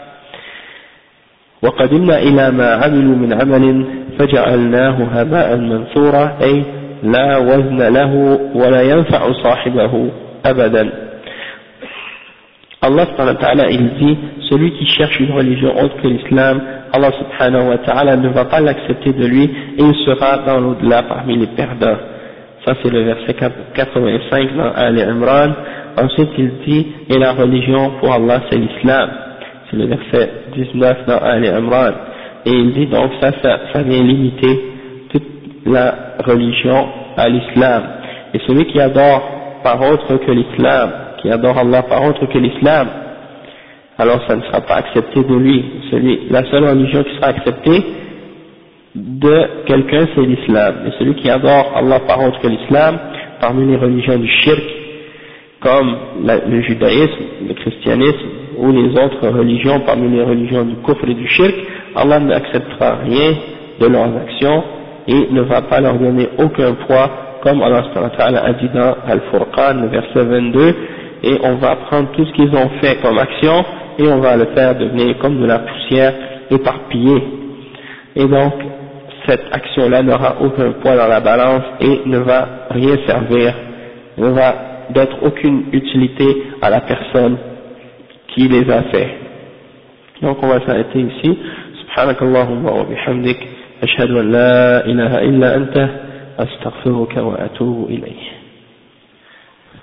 وقدمنا إلى ما عملوا من عمل فجعلناه هباء منثورا أي لا وزن له ولا ينفع صاحبه أبدا. Allah il dit celui qui cherche une religion autre que l'islam Allah subhanahu wa ta'ala ne va pas l'accepter de lui et il sera dans l'au-delà parmi les perdants. Ça c'est le verset 85 dans Ali Imran. Ensuite il dit et la religion pour Allah c'est l'islam. C'est le verset 19 dans Ali Imran. Et il dit donc ça, ça, ça vient limiter toute la religion à l'islam. Et celui qui adore par autre que l'islam qui adore Allah par autre que l'islam, alors ça ne sera pas accepté de lui. Celui, la seule religion qui sera acceptée de quelqu'un, c'est l'islam. Et celui qui adore Allah par autre que l'islam, parmi les religions du shirk, comme le judaïsme, le christianisme ou les autres religions parmi les religions du kufr et du shirk, Allah n'acceptera rien de leurs actions et ne va pas leur donner aucun poids comme Allah a dit dans Al-Furqan, verset 22, et on va prendre tout ce qu'ils ont fait comme action et on va le faire devenir comme de la poussière éparpillée. Et donc, cette action-là n'aura aucun poids dans la balance et ne va rien servir, ne va d'être aucune utilité à la personne qui les a fait. Donc on va s'arrêter ici. سبحانك اللهم وبحمدك أشهد أن لا إله إلا أنت أستغفرك وأتوب إليه